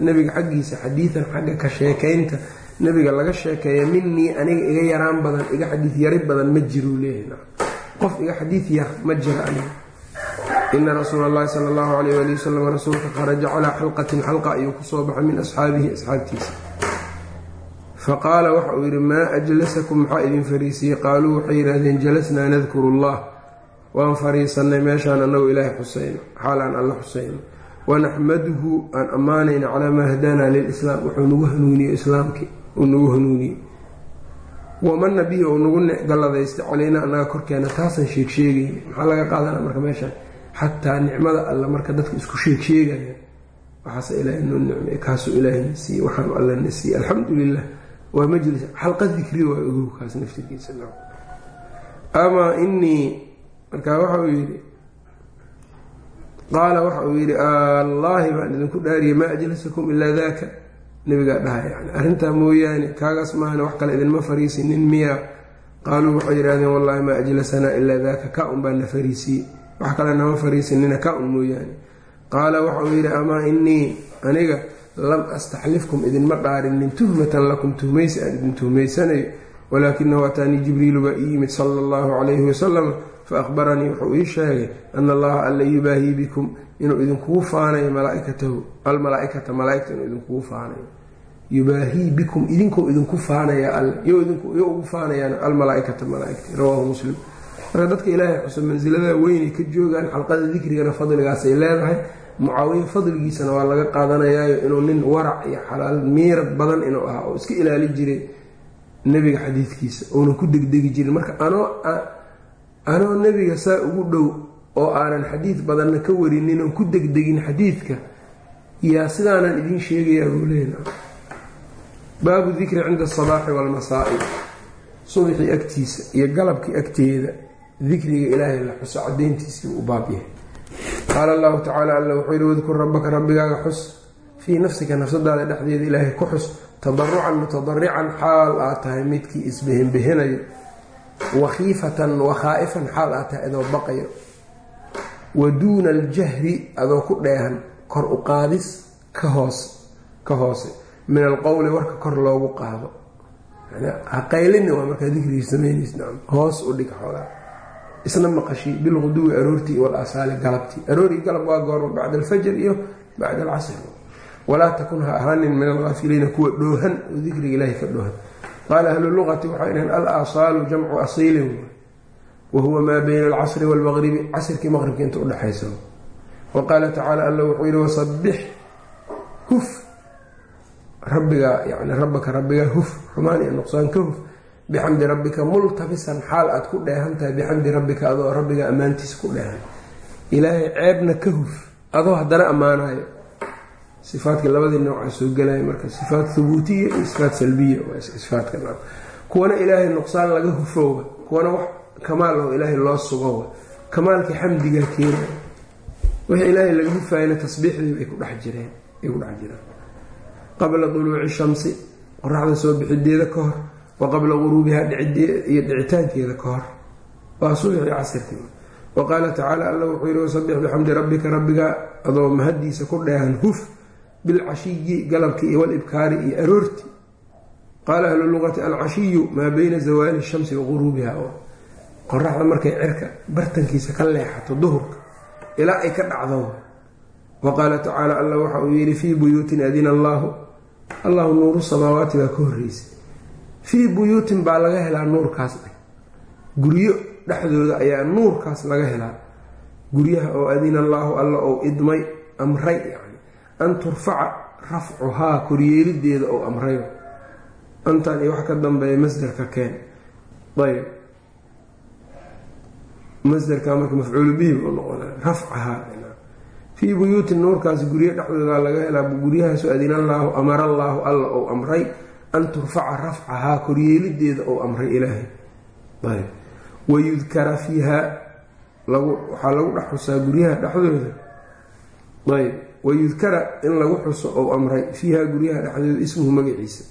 nabiga xaggiisa xadiidan xagga ka sheekaynta nabiga laga sheekeeya minii aniga iga yaraan badan iga xadiid yari badan ma jiruu leeyahay qof iga xadiid yar ma jira aniga ina rasuula allahi sala allahu alayh ali wasalam rasuulka kharaja calaa xalqatin xalqa ayuu ku soo baxay min asxaabihi asxaabtiisa. Faqaala waxa uu yidhi maa ajlasakum? Maxaa idin fariisiyey? Qaaluu waxay yidhaahdeen jalasnaa nadkuru allah waan fariisanay meeshaan annagu ilaahay xusayno xaal aan alla xusayno wanaxmaduhu aan ammaanayna calaa maa hadaanaa lilislaam. Wuxuu nagu hanuuniye islaamkii uu nagu hanuuniyey wamana bihi uu nagu galladaystay calaynaa annaga korkeena taasaan sheegsheegayna maxaa laga qaadana marka meeshaan xataa nicmada alla marka dadka isku sheegsheegaya waxaase ilaahay noo nicmey kaasuu ilaahayna siiye waxaanu allana siiye alxamdu lilah waa majlis xalqa dikri waa ogow kaas naftirkiisa amaa inii markaa waxa uu yidhi qaala waxa uu yidhi allaahi baan idinku dhaariyay maa ajlasakum ilaa daaka nabigaa dhaha yani arrintaa mooyaane kaagaas maahane wax kale idinma fariisinin miyaa qaaluu waxay yidhahdeen wallaahi maa ajlasanaa ilaa daaka ka un baa na fariisiyey wax kale nama fariisinina ka un mooyaane. Qaala waxa uu yidhi amaa inii aniga lam astaxlifkum idinma dhaarinin tuhmatan lakum tuhmaysi aan idin tuhmaysanayo walaakinahu ataanii jibriilu baa ii yimid sala allahu calayhi wasalam fa ahbaranii wuxuu ii sheegay ana allaha alla yubaahii bikum inuu idinkugu faanayo malaaikatahu almalaaikata malaaigta inuu idinkugu faanayo yubaahii bikum idinkuu idinku faanaya alle yo ugu faanayaan almalaaikata malaaigta rawaahu muslim marka dadka ilaahay xuso mansilada weynay ka joogaan xalqada dikrigana fadligaasay leedahay. mucaawiye fadligiisana waa laga qaadanayaayo inuu nin warac iyo xalaal miirad badan inuu ahaa oo iska ilaali jiray. nebiga xadiidkiisa uunan ku degdegi jirin. Marka anoo anoo nebiga saa ugu dhow oo aanan xadiid badanna ka warinin oon ku degdegin xadiidka yaa sidaanan idiin sheegayaa buu leena baabu dikri cinda asabaaxi waalmasaa'i subxii agtiisa iyo galabkii agteeda dikriga ilaahay la xuso cadayntiisii u baab yahay. Qaala allahu tacaala alla wuxuu yihi wadkur rabbaka rabbigaaga xus. Fii nafsika nafsadaada dhexdeeda ilaahay ku xus. Tadarucan mutadarican xaal aad tahay midkii isbehenbehinayo wakhiifatan wakhaa'ifan xaal aad tahay adoo baqayo. Wa duuna aljahri adoo ku dheehan kor u qaadis ka hoos ka hoose. Min alqowli warka kor loogu qaado. Haqaylini waa markaa dikrigii sameynaysa hoos u dhig xoogaa isna maqashi bilquduwi aroortii walasaali galabtii. Aroorii galab waa goorma bacda alfajr iyo bacda alcasr walaa takun ha ahaanin min algaafiliina kuwa dhoohan oo dikriga ilaahay ka dhoohan qaala ahlu luqati waxay dhaheen al jamcu asiilin wa huwa maa bayna alcasri waalmaqribi casrkii maqribka inta udhexaysa wa qaala tacaala alla wuxuu yihi wasabix huf rabbigaa yani rabbaka rabbigaa huf xumaan iyo nuqsaan ka huf bixamdi rabbika multabisan xaal aad ku dheehan tahay bixamdi rabbika adoo rabbiga ammaantiisa ku dheehan ilaahay ceebna ka huf adoo haddana ammaanayo sifaadka labadii nooca soo gelaya marka sifaat hubuutiya iyo sifaat salbiya sifaadka kuwana ilaahay nuqsaan laga hufowa kuwana wax kamaal oo ilaahay loo sugowa kamaalkii xamdigaa keenaya wixii ilaahay laga hufayana tasbiixdii bay ku dhex jireen ay ku dhex jiraan. Qabla duluuci shamsi qoraxda soo bixideeda ka hor wa qabla guruubiha iyo dhicitaankeeda ka hor. Waa suuxii casirkii. Wa qaala tacaala alla wuxuu yihi wasabix bixamdi rabbika rabbiga adoo mahadiisa ku dheehan huf bilcashiyi galabkii iyo walibkaari iyo aroorti qaala ahlu luqati alcashiyu maa bayna zawaali shamsi wa guruubiha qoraxda markay cirka bartankiisa ka leexato duhurka ilaa ay ka dhacdo wa qaala tacaala alla waxa uu yidhi fii buyuutin adina allaahu allahu nuuru samaawaati baa ka horreysay fii buyuutin baa laga helaa nuurkaas guryo dhexdooda ayaa nuurkaas laga helaa guryaha oo adina allaahu alla ou idmay amray an turfaca rafcuhaa koryeelideeda ou amray. Antan iyo wax ka dambeeya masderka keen. Ayb masderka marka mafcuulu bihi noqona rafcahaa. Fii buyuutin nuurkaas guryo dhexdooda laga helaa. Guryahaasu adina allaahu amara allaahu alla ou amray. An turfaca rafcahaa koryeelideeda ou amray ilaahay. Ayb wayudkara fiiha waxaa lagu dhex xusaa guryaha dhexdooda. Ayb wayudkara in lagu xuso ou amray fiiha guryaha dhexdooda ismuhu magaciisa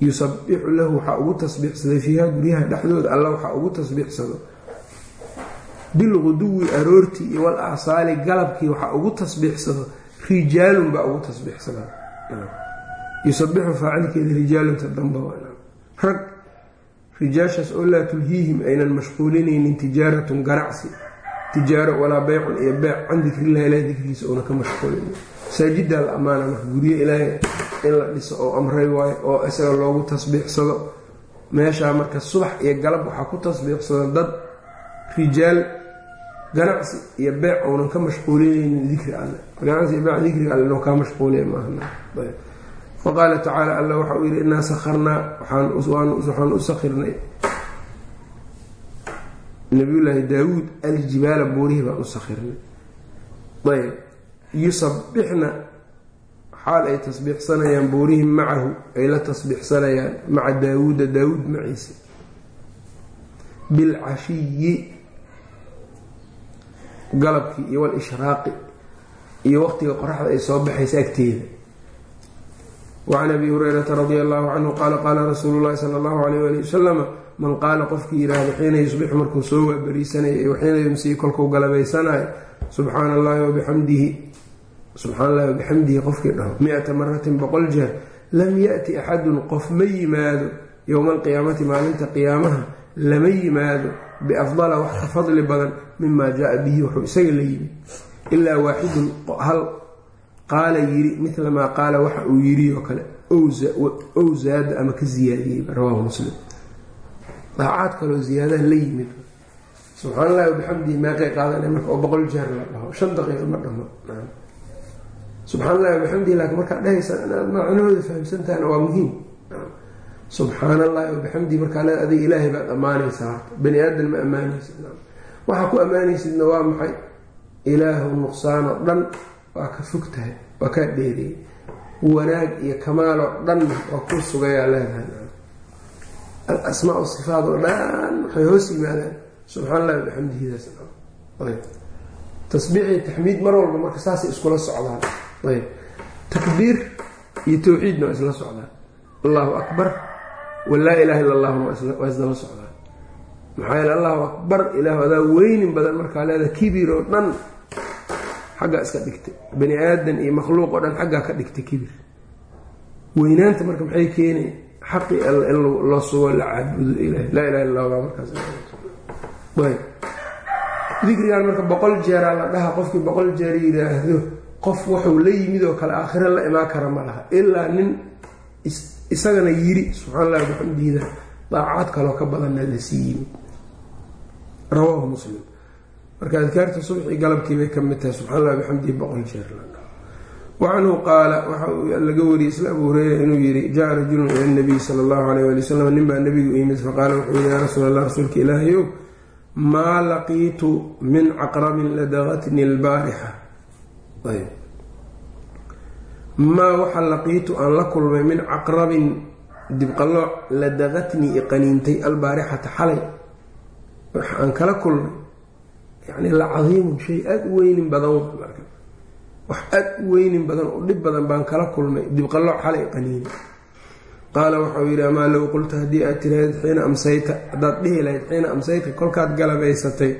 yusabixu lahu waxaa ugu tasbiixsaday fiiha guryaha dhexdooda alla waxaa ugu tasbiixsado bilquduwi aroortii iyo wal acsaali galabkii waxaa ugu tasbiixsado rijaalun baa ugu tasbiixsada yusabixu faacilkeeda rijaalunta damba rag rijaashaas oo laa tulhiihim aynan mashquulinaynin tijaaratun ganacsi tijaaro walaa beycun iyo beyc can dikrillahi ilahi dikrigiisa oona ka mashquulinin masaajidaa la ammaana marka guryo ilaahay in la dhiso oo amray waayo oo isaga loogu tasbiixsado meeshaa marka subax iyo galab waxaa ku tasbiixsado dad rijaal ganacsi iyo beec ounan ka mashquulinaynin dikri alle. Ganacsi iyo beec dikriga alle noo kaa mashquuliya maaha. Waqaala tacaala alla waxa uu yidhi inaa sakharnaa waxaan u sakirnay nabiyullaahi daawuud aljibaala buurihii baan u sakirnay ayb. Yusabixna xaal ay tasbiixsanayaan buurihim macahu ay la tasbiixsanayaan maca daawuuda daawuud maciisa bilcashiyi galabkii iyo walishraaqi iyo waqtiga qoraxda ay soo baxaysa agteeda. Wacan abi hurayrata radia allahu canhu qaala qaala rasuulu llahi sala allahu alayh ali wasalama man qaala qofkii yidhaahda xiina yusbixu markuu soo waabariisanaya iyo xiina yumsii kolkuu galabaysanayo subxaana allahi wabixamdihi subxaana allahi wabixamdihi qofkii dhaho mi-ata maratin boqol jeer lam yati axadun qof ma yimaado yowma alqiyaamati maalinta qiyaamaha lama yimaado biafdala wax ka fadli badan mima jaa bihi wuxuu isaga la yimi ilaa waaxidun hal qaala yiri mila maa qaala waxa uu yiri oo kale ow zaada ama ka ziyaadiyeyba rawaahu muslim daacaad kaloo ziyaadaha la yimid. Subxaan allahi wabixamdihi meeqay qaadana marka oo boqol jeer la dhaho. Shan daqiiqa ma dhamo subxaan allahi wabixamdihi laakiin markaad dhahaysa inaad macnahooda fahamsantahana waa muhiim. Subxaan allahi wabixamdihi markaa le adiga ilaahay baad ammaanaysaa. Horta bani aadan ma ammaanaysid. Waxaa ku ammaanaysidna waa maxay? Ilaahu nuqsaan oo dhan waa ka fog tahay waa kaa dheereeyay wanaag iyo kamaaloo dhanna waa kuu sugayaa leedahay alasmaa sifaat oo dhan waxay hoos yimaadaan subxaan allahi wabixamdihidaas tasbiixi taxmiid mar walba marka saasay iskula socdaan. Ayb takbiir iyo towxiidna waa isla socdaan. Allahu akbar. Walaa ilaha illa allahuna waa isdaba socdaan. Maxaa yeele allahu akbar ilaahu adaa weynin badan markaa leeda kibir oo dhan xaggaa iska dhigtay. Bani aadan iyo makhluuq oo dhan xaggaa ka dhigtay kibir. Weynaanta marka maxay keenay xaqii alla in loo sugo la caabudo ilahay laa ilaha illa allah markaas dikrigan marka boqol jeeraa la dhaha qofkii boqol jeer yidhaahdo qof wuxuu la yimid oo kale aakhiro la imaan kara ma laha. Ilaa nin isagana yiri subxaan allah bixamdiida daacaad kaloo ka badanna la sii yimid. Rawaahu muslim. Marka adkaarta subxii galabkii bay ka mid tahay subxaa allah bixamdihi boqol jeer la dhaho wacanhu qaala waxa laga wariyey isla abu hureyra inuu yihi jaa rajulun ila nabiy sala allahu alayh ali wasalam nin baa nabigu u yimid faqaala wuxuu yihi yaa rasuul allah rasuulka ilaahayow maa laqiitu min caqrabin ladagatni albaarixa maa waxa laqiitu aan la kulmay min caqrabin dibqalooc ladagatnii iqaniintay albaarixata xalay waxa aan kala kulmay yani la cadiimun shay aada u weynin badan wax aada u weynin badan oo dhib badan baan kala kulmay. Dibqalooc xalay iqaniinay qaala waxau yidhi amaa low qulta haddii aad tirahayd xiina amsayta haddaad dhihi lahayd xiina amsayta kolkaad galabaysatay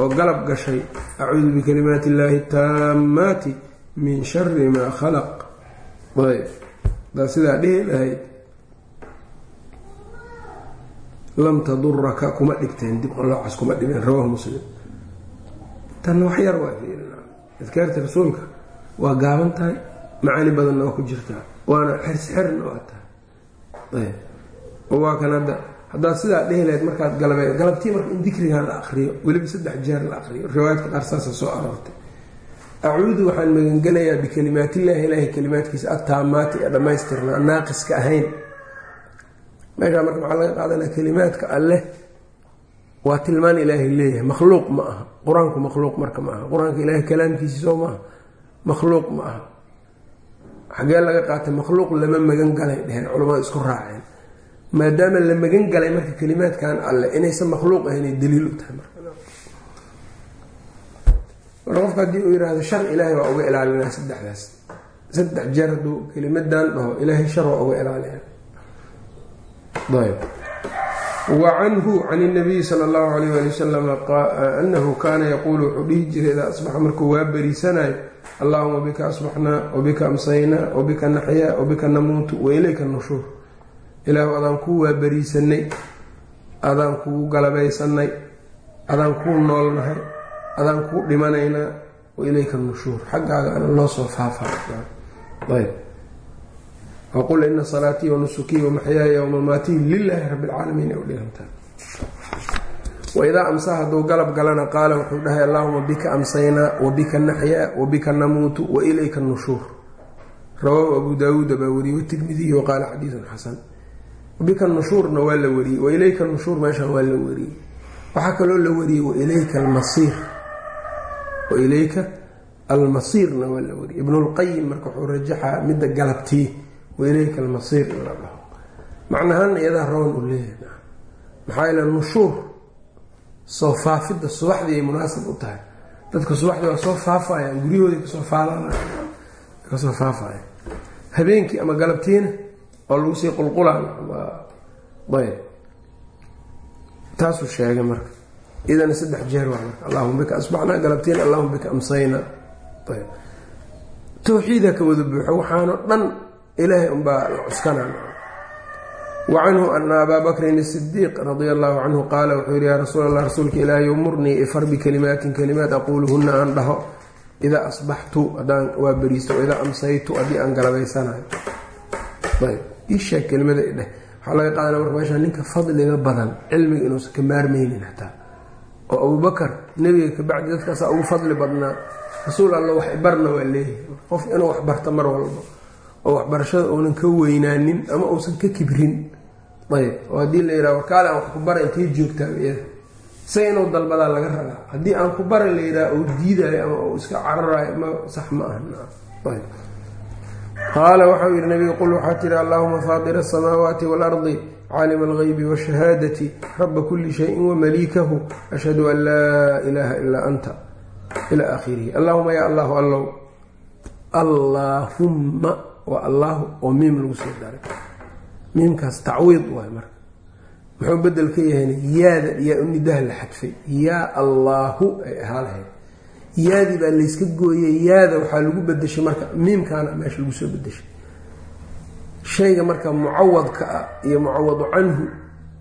oo galab gashay acuudu bikalimaati illaahi taammaati min shari maa khalaq. Ayb. Hadaad sidaa dhihi lahayd lam taduraka kuma dhigteen dibqaloocaas kuma dhibeen. Rawaahu muslim. Tanna wax yar waa adkaarta rasuulka waa gaaban tahay macaani badanna waa ku jirtaa waana xersxerna waa tahay oo waa kan hadda haddaad sidaa dhihi lahayd markaad galabee galabtii marka in dikrigan la aqriyo weliba saddex jeer la aqriyo riwaayadka qaar saasa soo aroortay. Acuudu waxaan magangelayaa bikalimaatillaahi ilaahay kalimaadkiisa attaamaati ee dhammaystirnaa naaqiska ahayn. Meeshaa marka maxaa laga qaadanaya kalimaadka alleh waa tilmaan ilaahay leeyahay makhluuq ma aha. Qur'aanku makhluuq marka ma aha. Qur'aanka ilaahay kalaamkiisi soo maaha makhluuq ma aha. Xagee laga qaatay makhluuq lama magan galay dheheen culamada isku raaceen. Maadaama la magan galay marka kalimaadkan alle inaysan makhluuq ahaynay daliil u tahay marka. Qofka haddii uu yihahdo shar ilaahay waa uga ilaalinaa saddexdaas. Saddex jeer hadduu kelimadan dhaho ilaahay shar waa uga ilaalina ayb wa canhu can nabiyi sala allahu alayh ali wasalam anahu kaana yaquulu wuxuu dhihi jiray idaa asbaxa markuu waa beriisanayo allahuma bika asbaxnaa wabika amsaynaa wabika naxyaa wabika namuutu wailayka nushuur ilaahu adaan kuu waaberiisanay adaan kugu galabaysanay adaan kuu noolnahay adaan kuu dhimanaynaa wailayka nushuur xaggaaga ana loo soo faafayb waqul ina salaatii wanusukii wamaxyaaya wamamaatii lilaahi rabi lcaalamiin ay u dhigantaa waidaa amsaa hadduu galab galana qaala wuxuu dhahay allahuma bika amsaynaa wabika naxyaa wabika namuutu wailayka nushuur rawaahu abu daawuuda baa wariyey watirmidiyi waqaala xadiidun xasan wabika nushuurna waa la wariyey wailayka nushuur meeshan waa la wariyey waxaa kaloo la wariyey wailayka almasiir wailayka almasiirna waa la wariyey ibnulqayim marka wuxuu rajaxaa midda galabtii wailayka almasiir in la dhaho macnahaan iyadaa roon u leeyahay. Maxaa yeele nushuur soo faafidda subaxdii ay munaasab u tahay. Dadka subaxdii waa soo faafayaan guryahooda ka soo faalkasoo faafaya. Habeenkii ama galabtiina oo lagu sii qulqulaan ayb taasuu sheegay marka. Idana saddex jeer waa marka. Allahuma bika asbaxnaa galabtiina allahuma bika amsayna. Ayb towxiida ka wada buuxo waxaano dhan ilaahay unbaa la cuskanaa wa canhu ana abaa bakrin isidiiq radia allahu canhu qaala wuxuu yihi yaa rasuul allah rasuulka ilaahay murnii ifar bikalimaatin kalimaat aquuluhuna aan dhaho. Idaa asbaxtu haddaan waa beriisto idaa amsaytu haddii aan galabaysanayo. Ayb isheeg kelimada idheh waxaa laga qaadana marka meeshaa ninka fadliga badan cilmiga inuusan ka maarmaynin hataa. Oo abubakar nebiga kabacdi dadkaasaa ugu fadli badnaa. Rasuul alla wax ibarna waa leeyahay. Qof inuu wax barto mar walba oo waxbarashada uunan ka weynaanin ama uusan ka kibrin. Ayb oo haddii la yidhaha warkaale aan wax ku bara intay joogtaa? Iyada isaga inuu dalbadaa laga rabaa haddii aan ku bara la yidhaha uu diidayo ama uu iska cararayo ma sax ma aha. Qaala waxau yihi nabiga qul waxaa tiri allahuma faatira asamaawaati waalardi caalima algaybi washahaadati raba kuli shayin wamaliikahu ashhadu an laa ilaaha ilaa anta ila akhirihi allahuma ya allahu allow. Allaahumma waa allaahu oo miim lagu soo daray miimkaas tacwiid waay marka. Muxuu bedel ka yahayna yaada yaa unidaha la xadfay. Yaa allaahu ay ahaa lahayd yaadii baa layska gooyey yaada waxaa lagu bedeshay marka. Miimkaana meesha lagu soo bedeshay. Shayga marka mucawadka ah iyo mucawadu canhu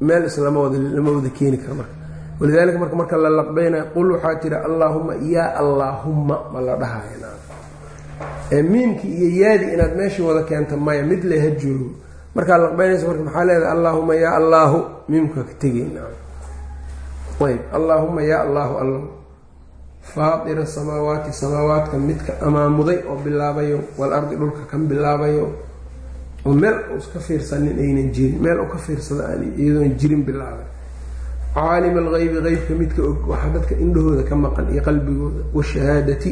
meel islama wada keeni karo marka. Walidaalika marka marka la laqbeynaya qul waxaa tiri allaahuma yaa allaahumma ma la dhahaya ee miimkii iyo yaadii inaad meeshii wada keenta maya mid leha joogo. Markaa laqbeynaysa marka maxaa leedahay allaahuma yaa allaahu miimka ka tegeyna ayb allaahuma yaa allaahu allow faatira samaawaati samaawaadka midka amaamuday oo bilaabayo walardi dhulka kan bilaabayo oo meel uska fiirsanin aynan jirin meel ka fiirsada iyadoon jirin bilaabay. Caalim algeybi qeybka midka og waxaa dadka indhahooda ka maqan iyo qalbigooda washahaadati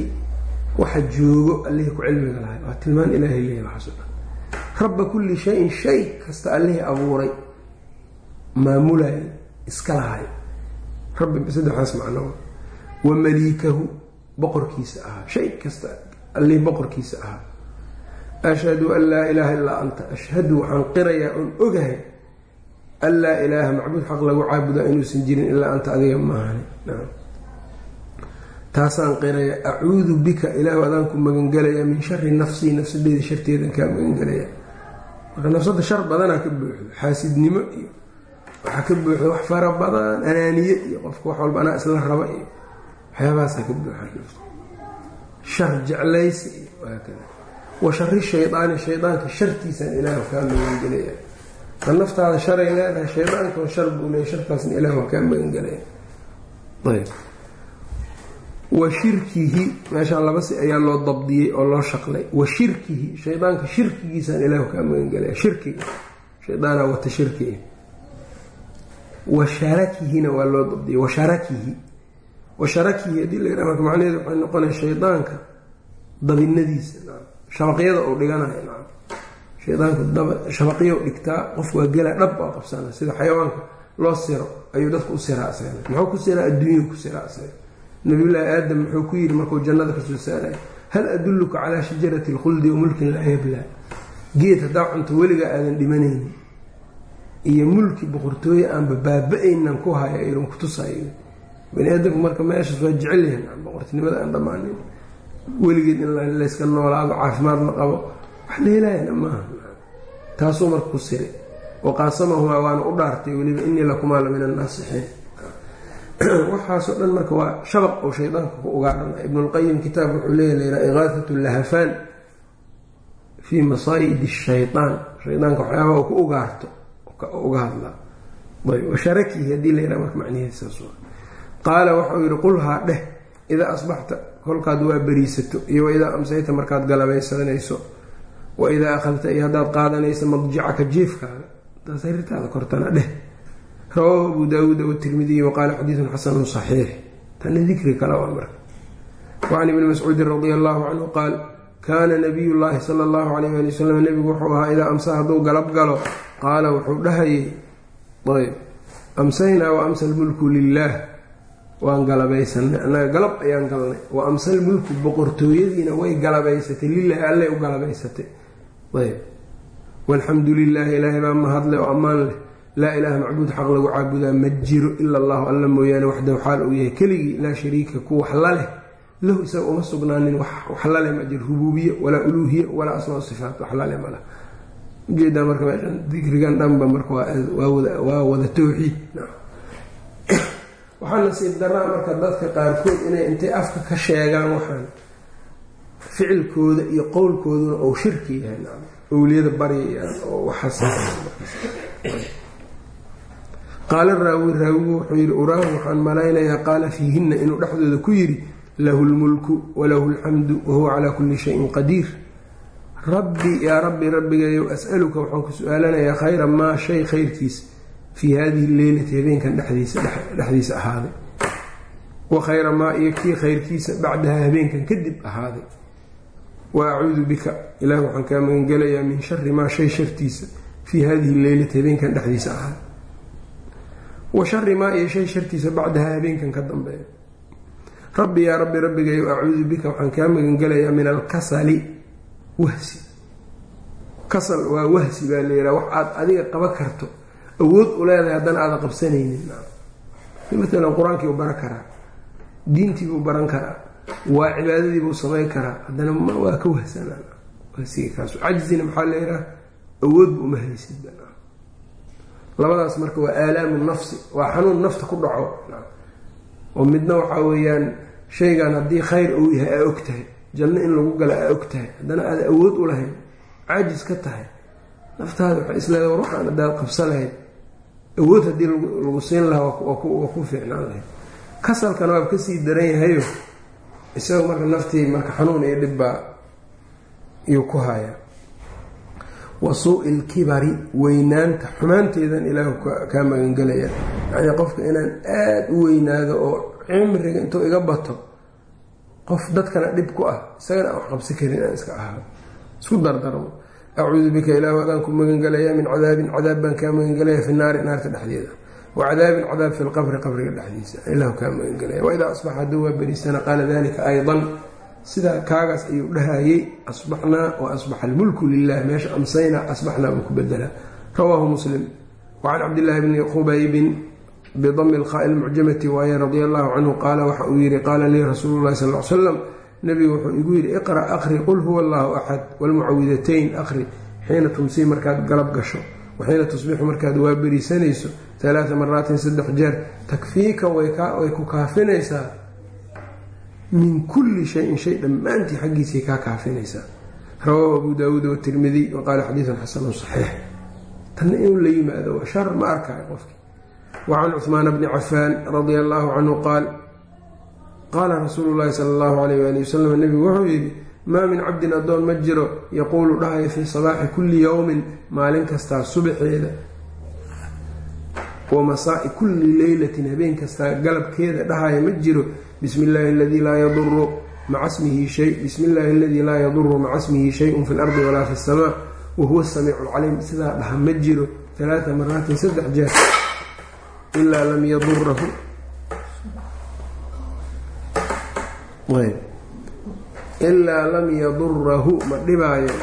waxa joogo allihii ku cilmiga lahay waa tilmaan ilaahay leeya waxaaso dhan rabba kulli shayin shay kasta allihii abuuray maamulay iska lahay. Rabbi saddexdaas macno wa maliikahu boqorkiisa ahaa. Shay kasta allihii boqorkiisa ahaa. Ashhadu an laa ilaaha illaa anta ashhadu waxaan qirayaa oon ogahay an laa ilaaha macbuud xaq lagu caabudaa inuusan jirin ilaa anta adiga maahani taasaan qiraya acuudu bika ilaahu adaan ku magangelayaa min shari nafsii nafsadeeda sharteedan kaa magangelaya marka nafsada shar badanaa ka buuxdo xaasidnimo iyo waxaa ka buuxdo wax fara badan anaaniye iyo qofka wax walba anaa isla raba iyo waxyaabahaasaa ka buuxa shar jeclaysi iyo waakada wa shari shaydaani shaydaanka shartiisaan ilaahu kaa magangelaya ka naftaada sharay leedahay shaydaanka shar buu leeya sharkaasna ilaah waa kaa magangelaya ayb wa shirkihi meeshaa laba si ayaa loo dabdiyey oo loo shaqlay. Wa shirkihi shaydaanka shirkigiisaan ilaahu kaa magangelaya shirkiga shaydaana wata wa sharakihina waa loo dabdiyey. Wa sharakihi. Wa haddii la yidhaha marka macnaheedu waxay noqonaya shaydaanka dabinadiisa shabaqyada uu dhiganayo nacam shaydaanku shabaqyo dhigtaa qof waa gelaa dhab waa qabsana sida xayawaanka loo siro ayuu dadka u siraa asagana muxuu ku siraa? Adduunyau ku siraa nabiyullaahi aadam muxuu ku yidhi markuu jannada ka soo saaraya hal adulluka calaa shajarati alkhuldi wa mulkin laa yablaa geed haddaa cunto weligaa aadan dhimanaynin iyo mulki boqortooye aanba baaba-aynan ku haya idan kutusayo bani aadamku marka meeshaas waa jecel yahan boqortinimada aan dhammaanin weligeed in layska noolaado caafimaad la qabo wax leelaayana maaha taasuu marka ku siray. Wa qaasamahumaa waana u dhaartay weliba inii lakumaa la min annaasixiin [clears throat] waxaasoo dhan marka waa shabaq oo shaydaanka ku ugaarana ibnulqayim kitaab wuxuu leeya layihaa iqaasat lahafaan fii masaayidi shayaan shaydaanka waxyaabaha uu ku ugaarto uga hadlaa washarakihi haddii la yidhaha marka macnihiisaas qaala waxau yihi qulhaa dheh idaa asbaxta kolkaad waa beriisato iyo waidaa amsayta markaad galabaysanayso waidaa akhadta iyo haddaad qaadanayso madjicaka jiifkaaga taas harirtaada kortana dheh rawaahu abu daawuuda watirmidiyi waqaala xadiidun xasanun saxiix. Tana dikri kale waa marka. Wacan ibni mascuudin radia allahu canhu qaal kaana nabiy llaahi sala allahu alayh ali wasalam nebigu wuxuu ahaa idaa amsa hadduu galab galo qaala wuxuu dhahayay ayb amsaynaa wa amsa lmulku lilaah waan galabaysanay annaga galab ayaan galnay wa amsal mulku boqortooyadiina way galabaysatay lilaahi allay u galabaysatay. Ayb. Walxamdu lilaahi ilaahay baa mahadle oo ammaan leh laa ilaaha macbuud xaq lagu caabudaa ma jiro ila allahu alla mooyaane waxdahu xaal uu yahay. Keligii laa shariika ku wax la leh lahu isaga uma sugnaanin wax laleh ma jiro. Rubuubiye walaa uluuhiye walaa asmaa sifaat wax lale mala u jeedaa marka meeshan dikrigan dhanba marka waa wada towxiid [coughs] waxaa nasiib daraa marka dadka qaarkood inay intay afka ka sheegaan waxaan ficilkooda iyo qowlkooduna ou shirki yahay. Owliyada baryayaan oo waxaaqaala raawi raawigu wuxuu yidhi uraahu waxaan malaynayaa qaala fiihinna inuu dhexdooda ku yidhi lahu lmulku walahu alxamdu wahuwa calaa kulli shayin qadiir. Rabbi yaa rabbi rabbigayow as-aluka waxaan ku su'aalanayaa khayra maa shay khayrkiisa fii hadihi leylati habeenkan dhexdiisa ahaaday. Wa khayra maa iyo kii khayrkiisa bacdaha habeenkan kadib ahaaday. Wa acuudu bika ilaah waxaan kaa magangelayaa min shari maa shay shartiisa fii hadihi leylati habeenkan dhexdiisa ahaaday wa shari maa iyo shay shartiisa bacdaha habeenkan ka dambeeya rabbi yaa rabbi rabbigayow acuudu bika waxaan kaa magangelayaa min alkasali wahsi. Kasal waa wahsi baa la yidhaha wax aad adiga qaba karto awood u leedahay haddana aada qabsanaynin. Matalan qur'aankii buu baran karaa diintii buu baran karaa waa cibaadadii buu samayn karaa haddana waa ka wahsanaan. Wahsiga kaas cajzina maxaa la yidhaha? Awood bu uma haysid labadaas marka waa aalaamu nafsi waa xanuun nafta ku dhaco. Oo midna waxaa weeyaan shaygan haddii khayr uu yahay aa og tahay. Janno in lagu gala aa og tahay. Haddana aada awood u lahayn caajis ka tahay. Naftaada waxay isleedahay war waxaan haddaad qabsa lahayd awood haddii lagu siin lahaa waa ku fiicnaan lahayd kasalkana waab ka sii daran yahayo isaga marka naftii marka xanuun iyo dhibbaa iyuu ku hayaa wa suu-i lkibari weynaanta. Xumaanteedan ilaahu kaa magangelaya yacnii qofka inaan aada u weynaado oo cimriga intuu iga bato qof dadkana dhib ku ah isagana aan wax qabsi karin aan iska ahaado. Isku dardarmo acuudu bika ilaahu adaan ku magangelayaa min cadaabin cadaab baan kaa magangelaya fi naari naarta dhexdeeda. Wa cadaabin cadaab fi lqabri qabriga dhexdiisa. Ilahu kaa magangelaya waidaa asbaxa hadduu waa beriistana qaala dalika aydan sidaa kaagaas ayuu dhahayey asbaxnaa wa asbaxa almulku lilah meesha amsaynaa asbaxnaa buu ku bedelaa rawaahu muslim. Wacan cabdillaahi bni khubaybin bidami lqaa'i lmucjamati waaye radia allahu canhu qaala waxa uu yihi qaala lii rasuulu llahi sal l slam nabigu wuxuu igu yidhi iqra aqri qul huwa allahu axad waalmucawidatayn aqri xiina tumsii markaad galab gasho waxiina tusbixu markaad waa beriisanayso talaata maraatin saddex jeer. Takfiika way ku kaafinaysaa min kulli shayin shay dhammaantii xaggiisay kaa kaafinaysaa rawaahu abu daawuud watirmidiy waqaala xadiidun xasanun saxiix. Tanna inuu la yimaado waa shar ma arkayo qofki. Wacan cuhmaana bni cafaan radia allaahu canhu qaal qaala rasuulu llaahi sala allahu alayh waali wasalam nebigu wuxuu yidhi maa min cabdin addoon ma jiro yaquulu dhahaya fii sabaaxi kulli yowmin maalin kastaa subaxeeda wa masaa'i kulli leylatin habeen kastaa galabkeeda dhahaya ma jiro. Bismi illaahi aladii laa yaduru maca smihi shay. Bismi illaahi aladii laa yaduru maca smihi shayun fi lardi walaa fi samaa. Wahuwa samiicu lcaliim sidaa dhaha ma jiro. Talaata maraatin saddex jeer. Ilaa lam yadurahu ilaa lam yadurahu ma dhibaayo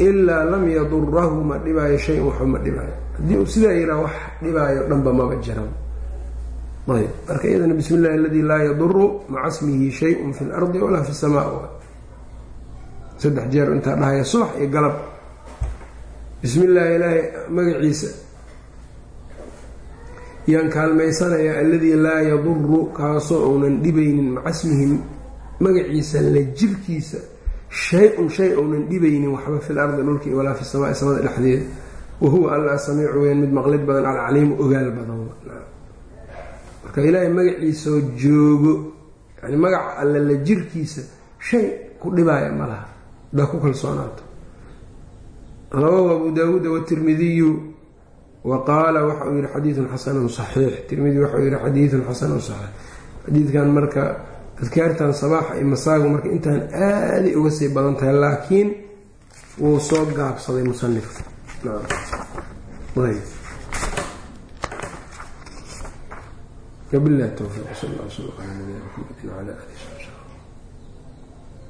ilaa lam yadurahu ma dhibaayo shay-un waxba ma dhibaayo. Haddii uu sidaa yiraa wax dhibaayo dhanba maba jiran. Ayb marka iyadana bismi illahi aladii laa yaduru maca smihi shayun fi lardi walaa fi samaa saddex jeer intaa dhahaya subax iyo galab. Bismi illaahi ilaahay magaciisa. Yaan kaalmaysanayaa alladii laa yaduru kaasoo uunan dhibaynin maca smihi magaciisa la jirkiisa shay-un shay uunan dhibaynin waxba fil ardi dhulkii walaa fi samaai samada dhexdeeda. Wahuwa alla samiicu weyn mid maqlid badan alcaliimu ogaal badan. Marka ilaahay magaciisoo joogo yani magaca alla la jirkiisa shay ku dhibaaya ma laha. Hadaa ku kalsoonaato rawahu abu daawuuda watirmidiyu wa qaala waxa uu yihi xadiidun xasanun saxiix. Tirmidi waxauu yihi xadiidun xasanun saxiix. Xadiidkan marka adkaartan sabaaxa iyo masaagu marka intaan aaday uga sii badan tahay laakiin wuu soo gaabsaday musanifka wabilahi towfiiq sal alla sl ala nabiyina mxamedi wala ali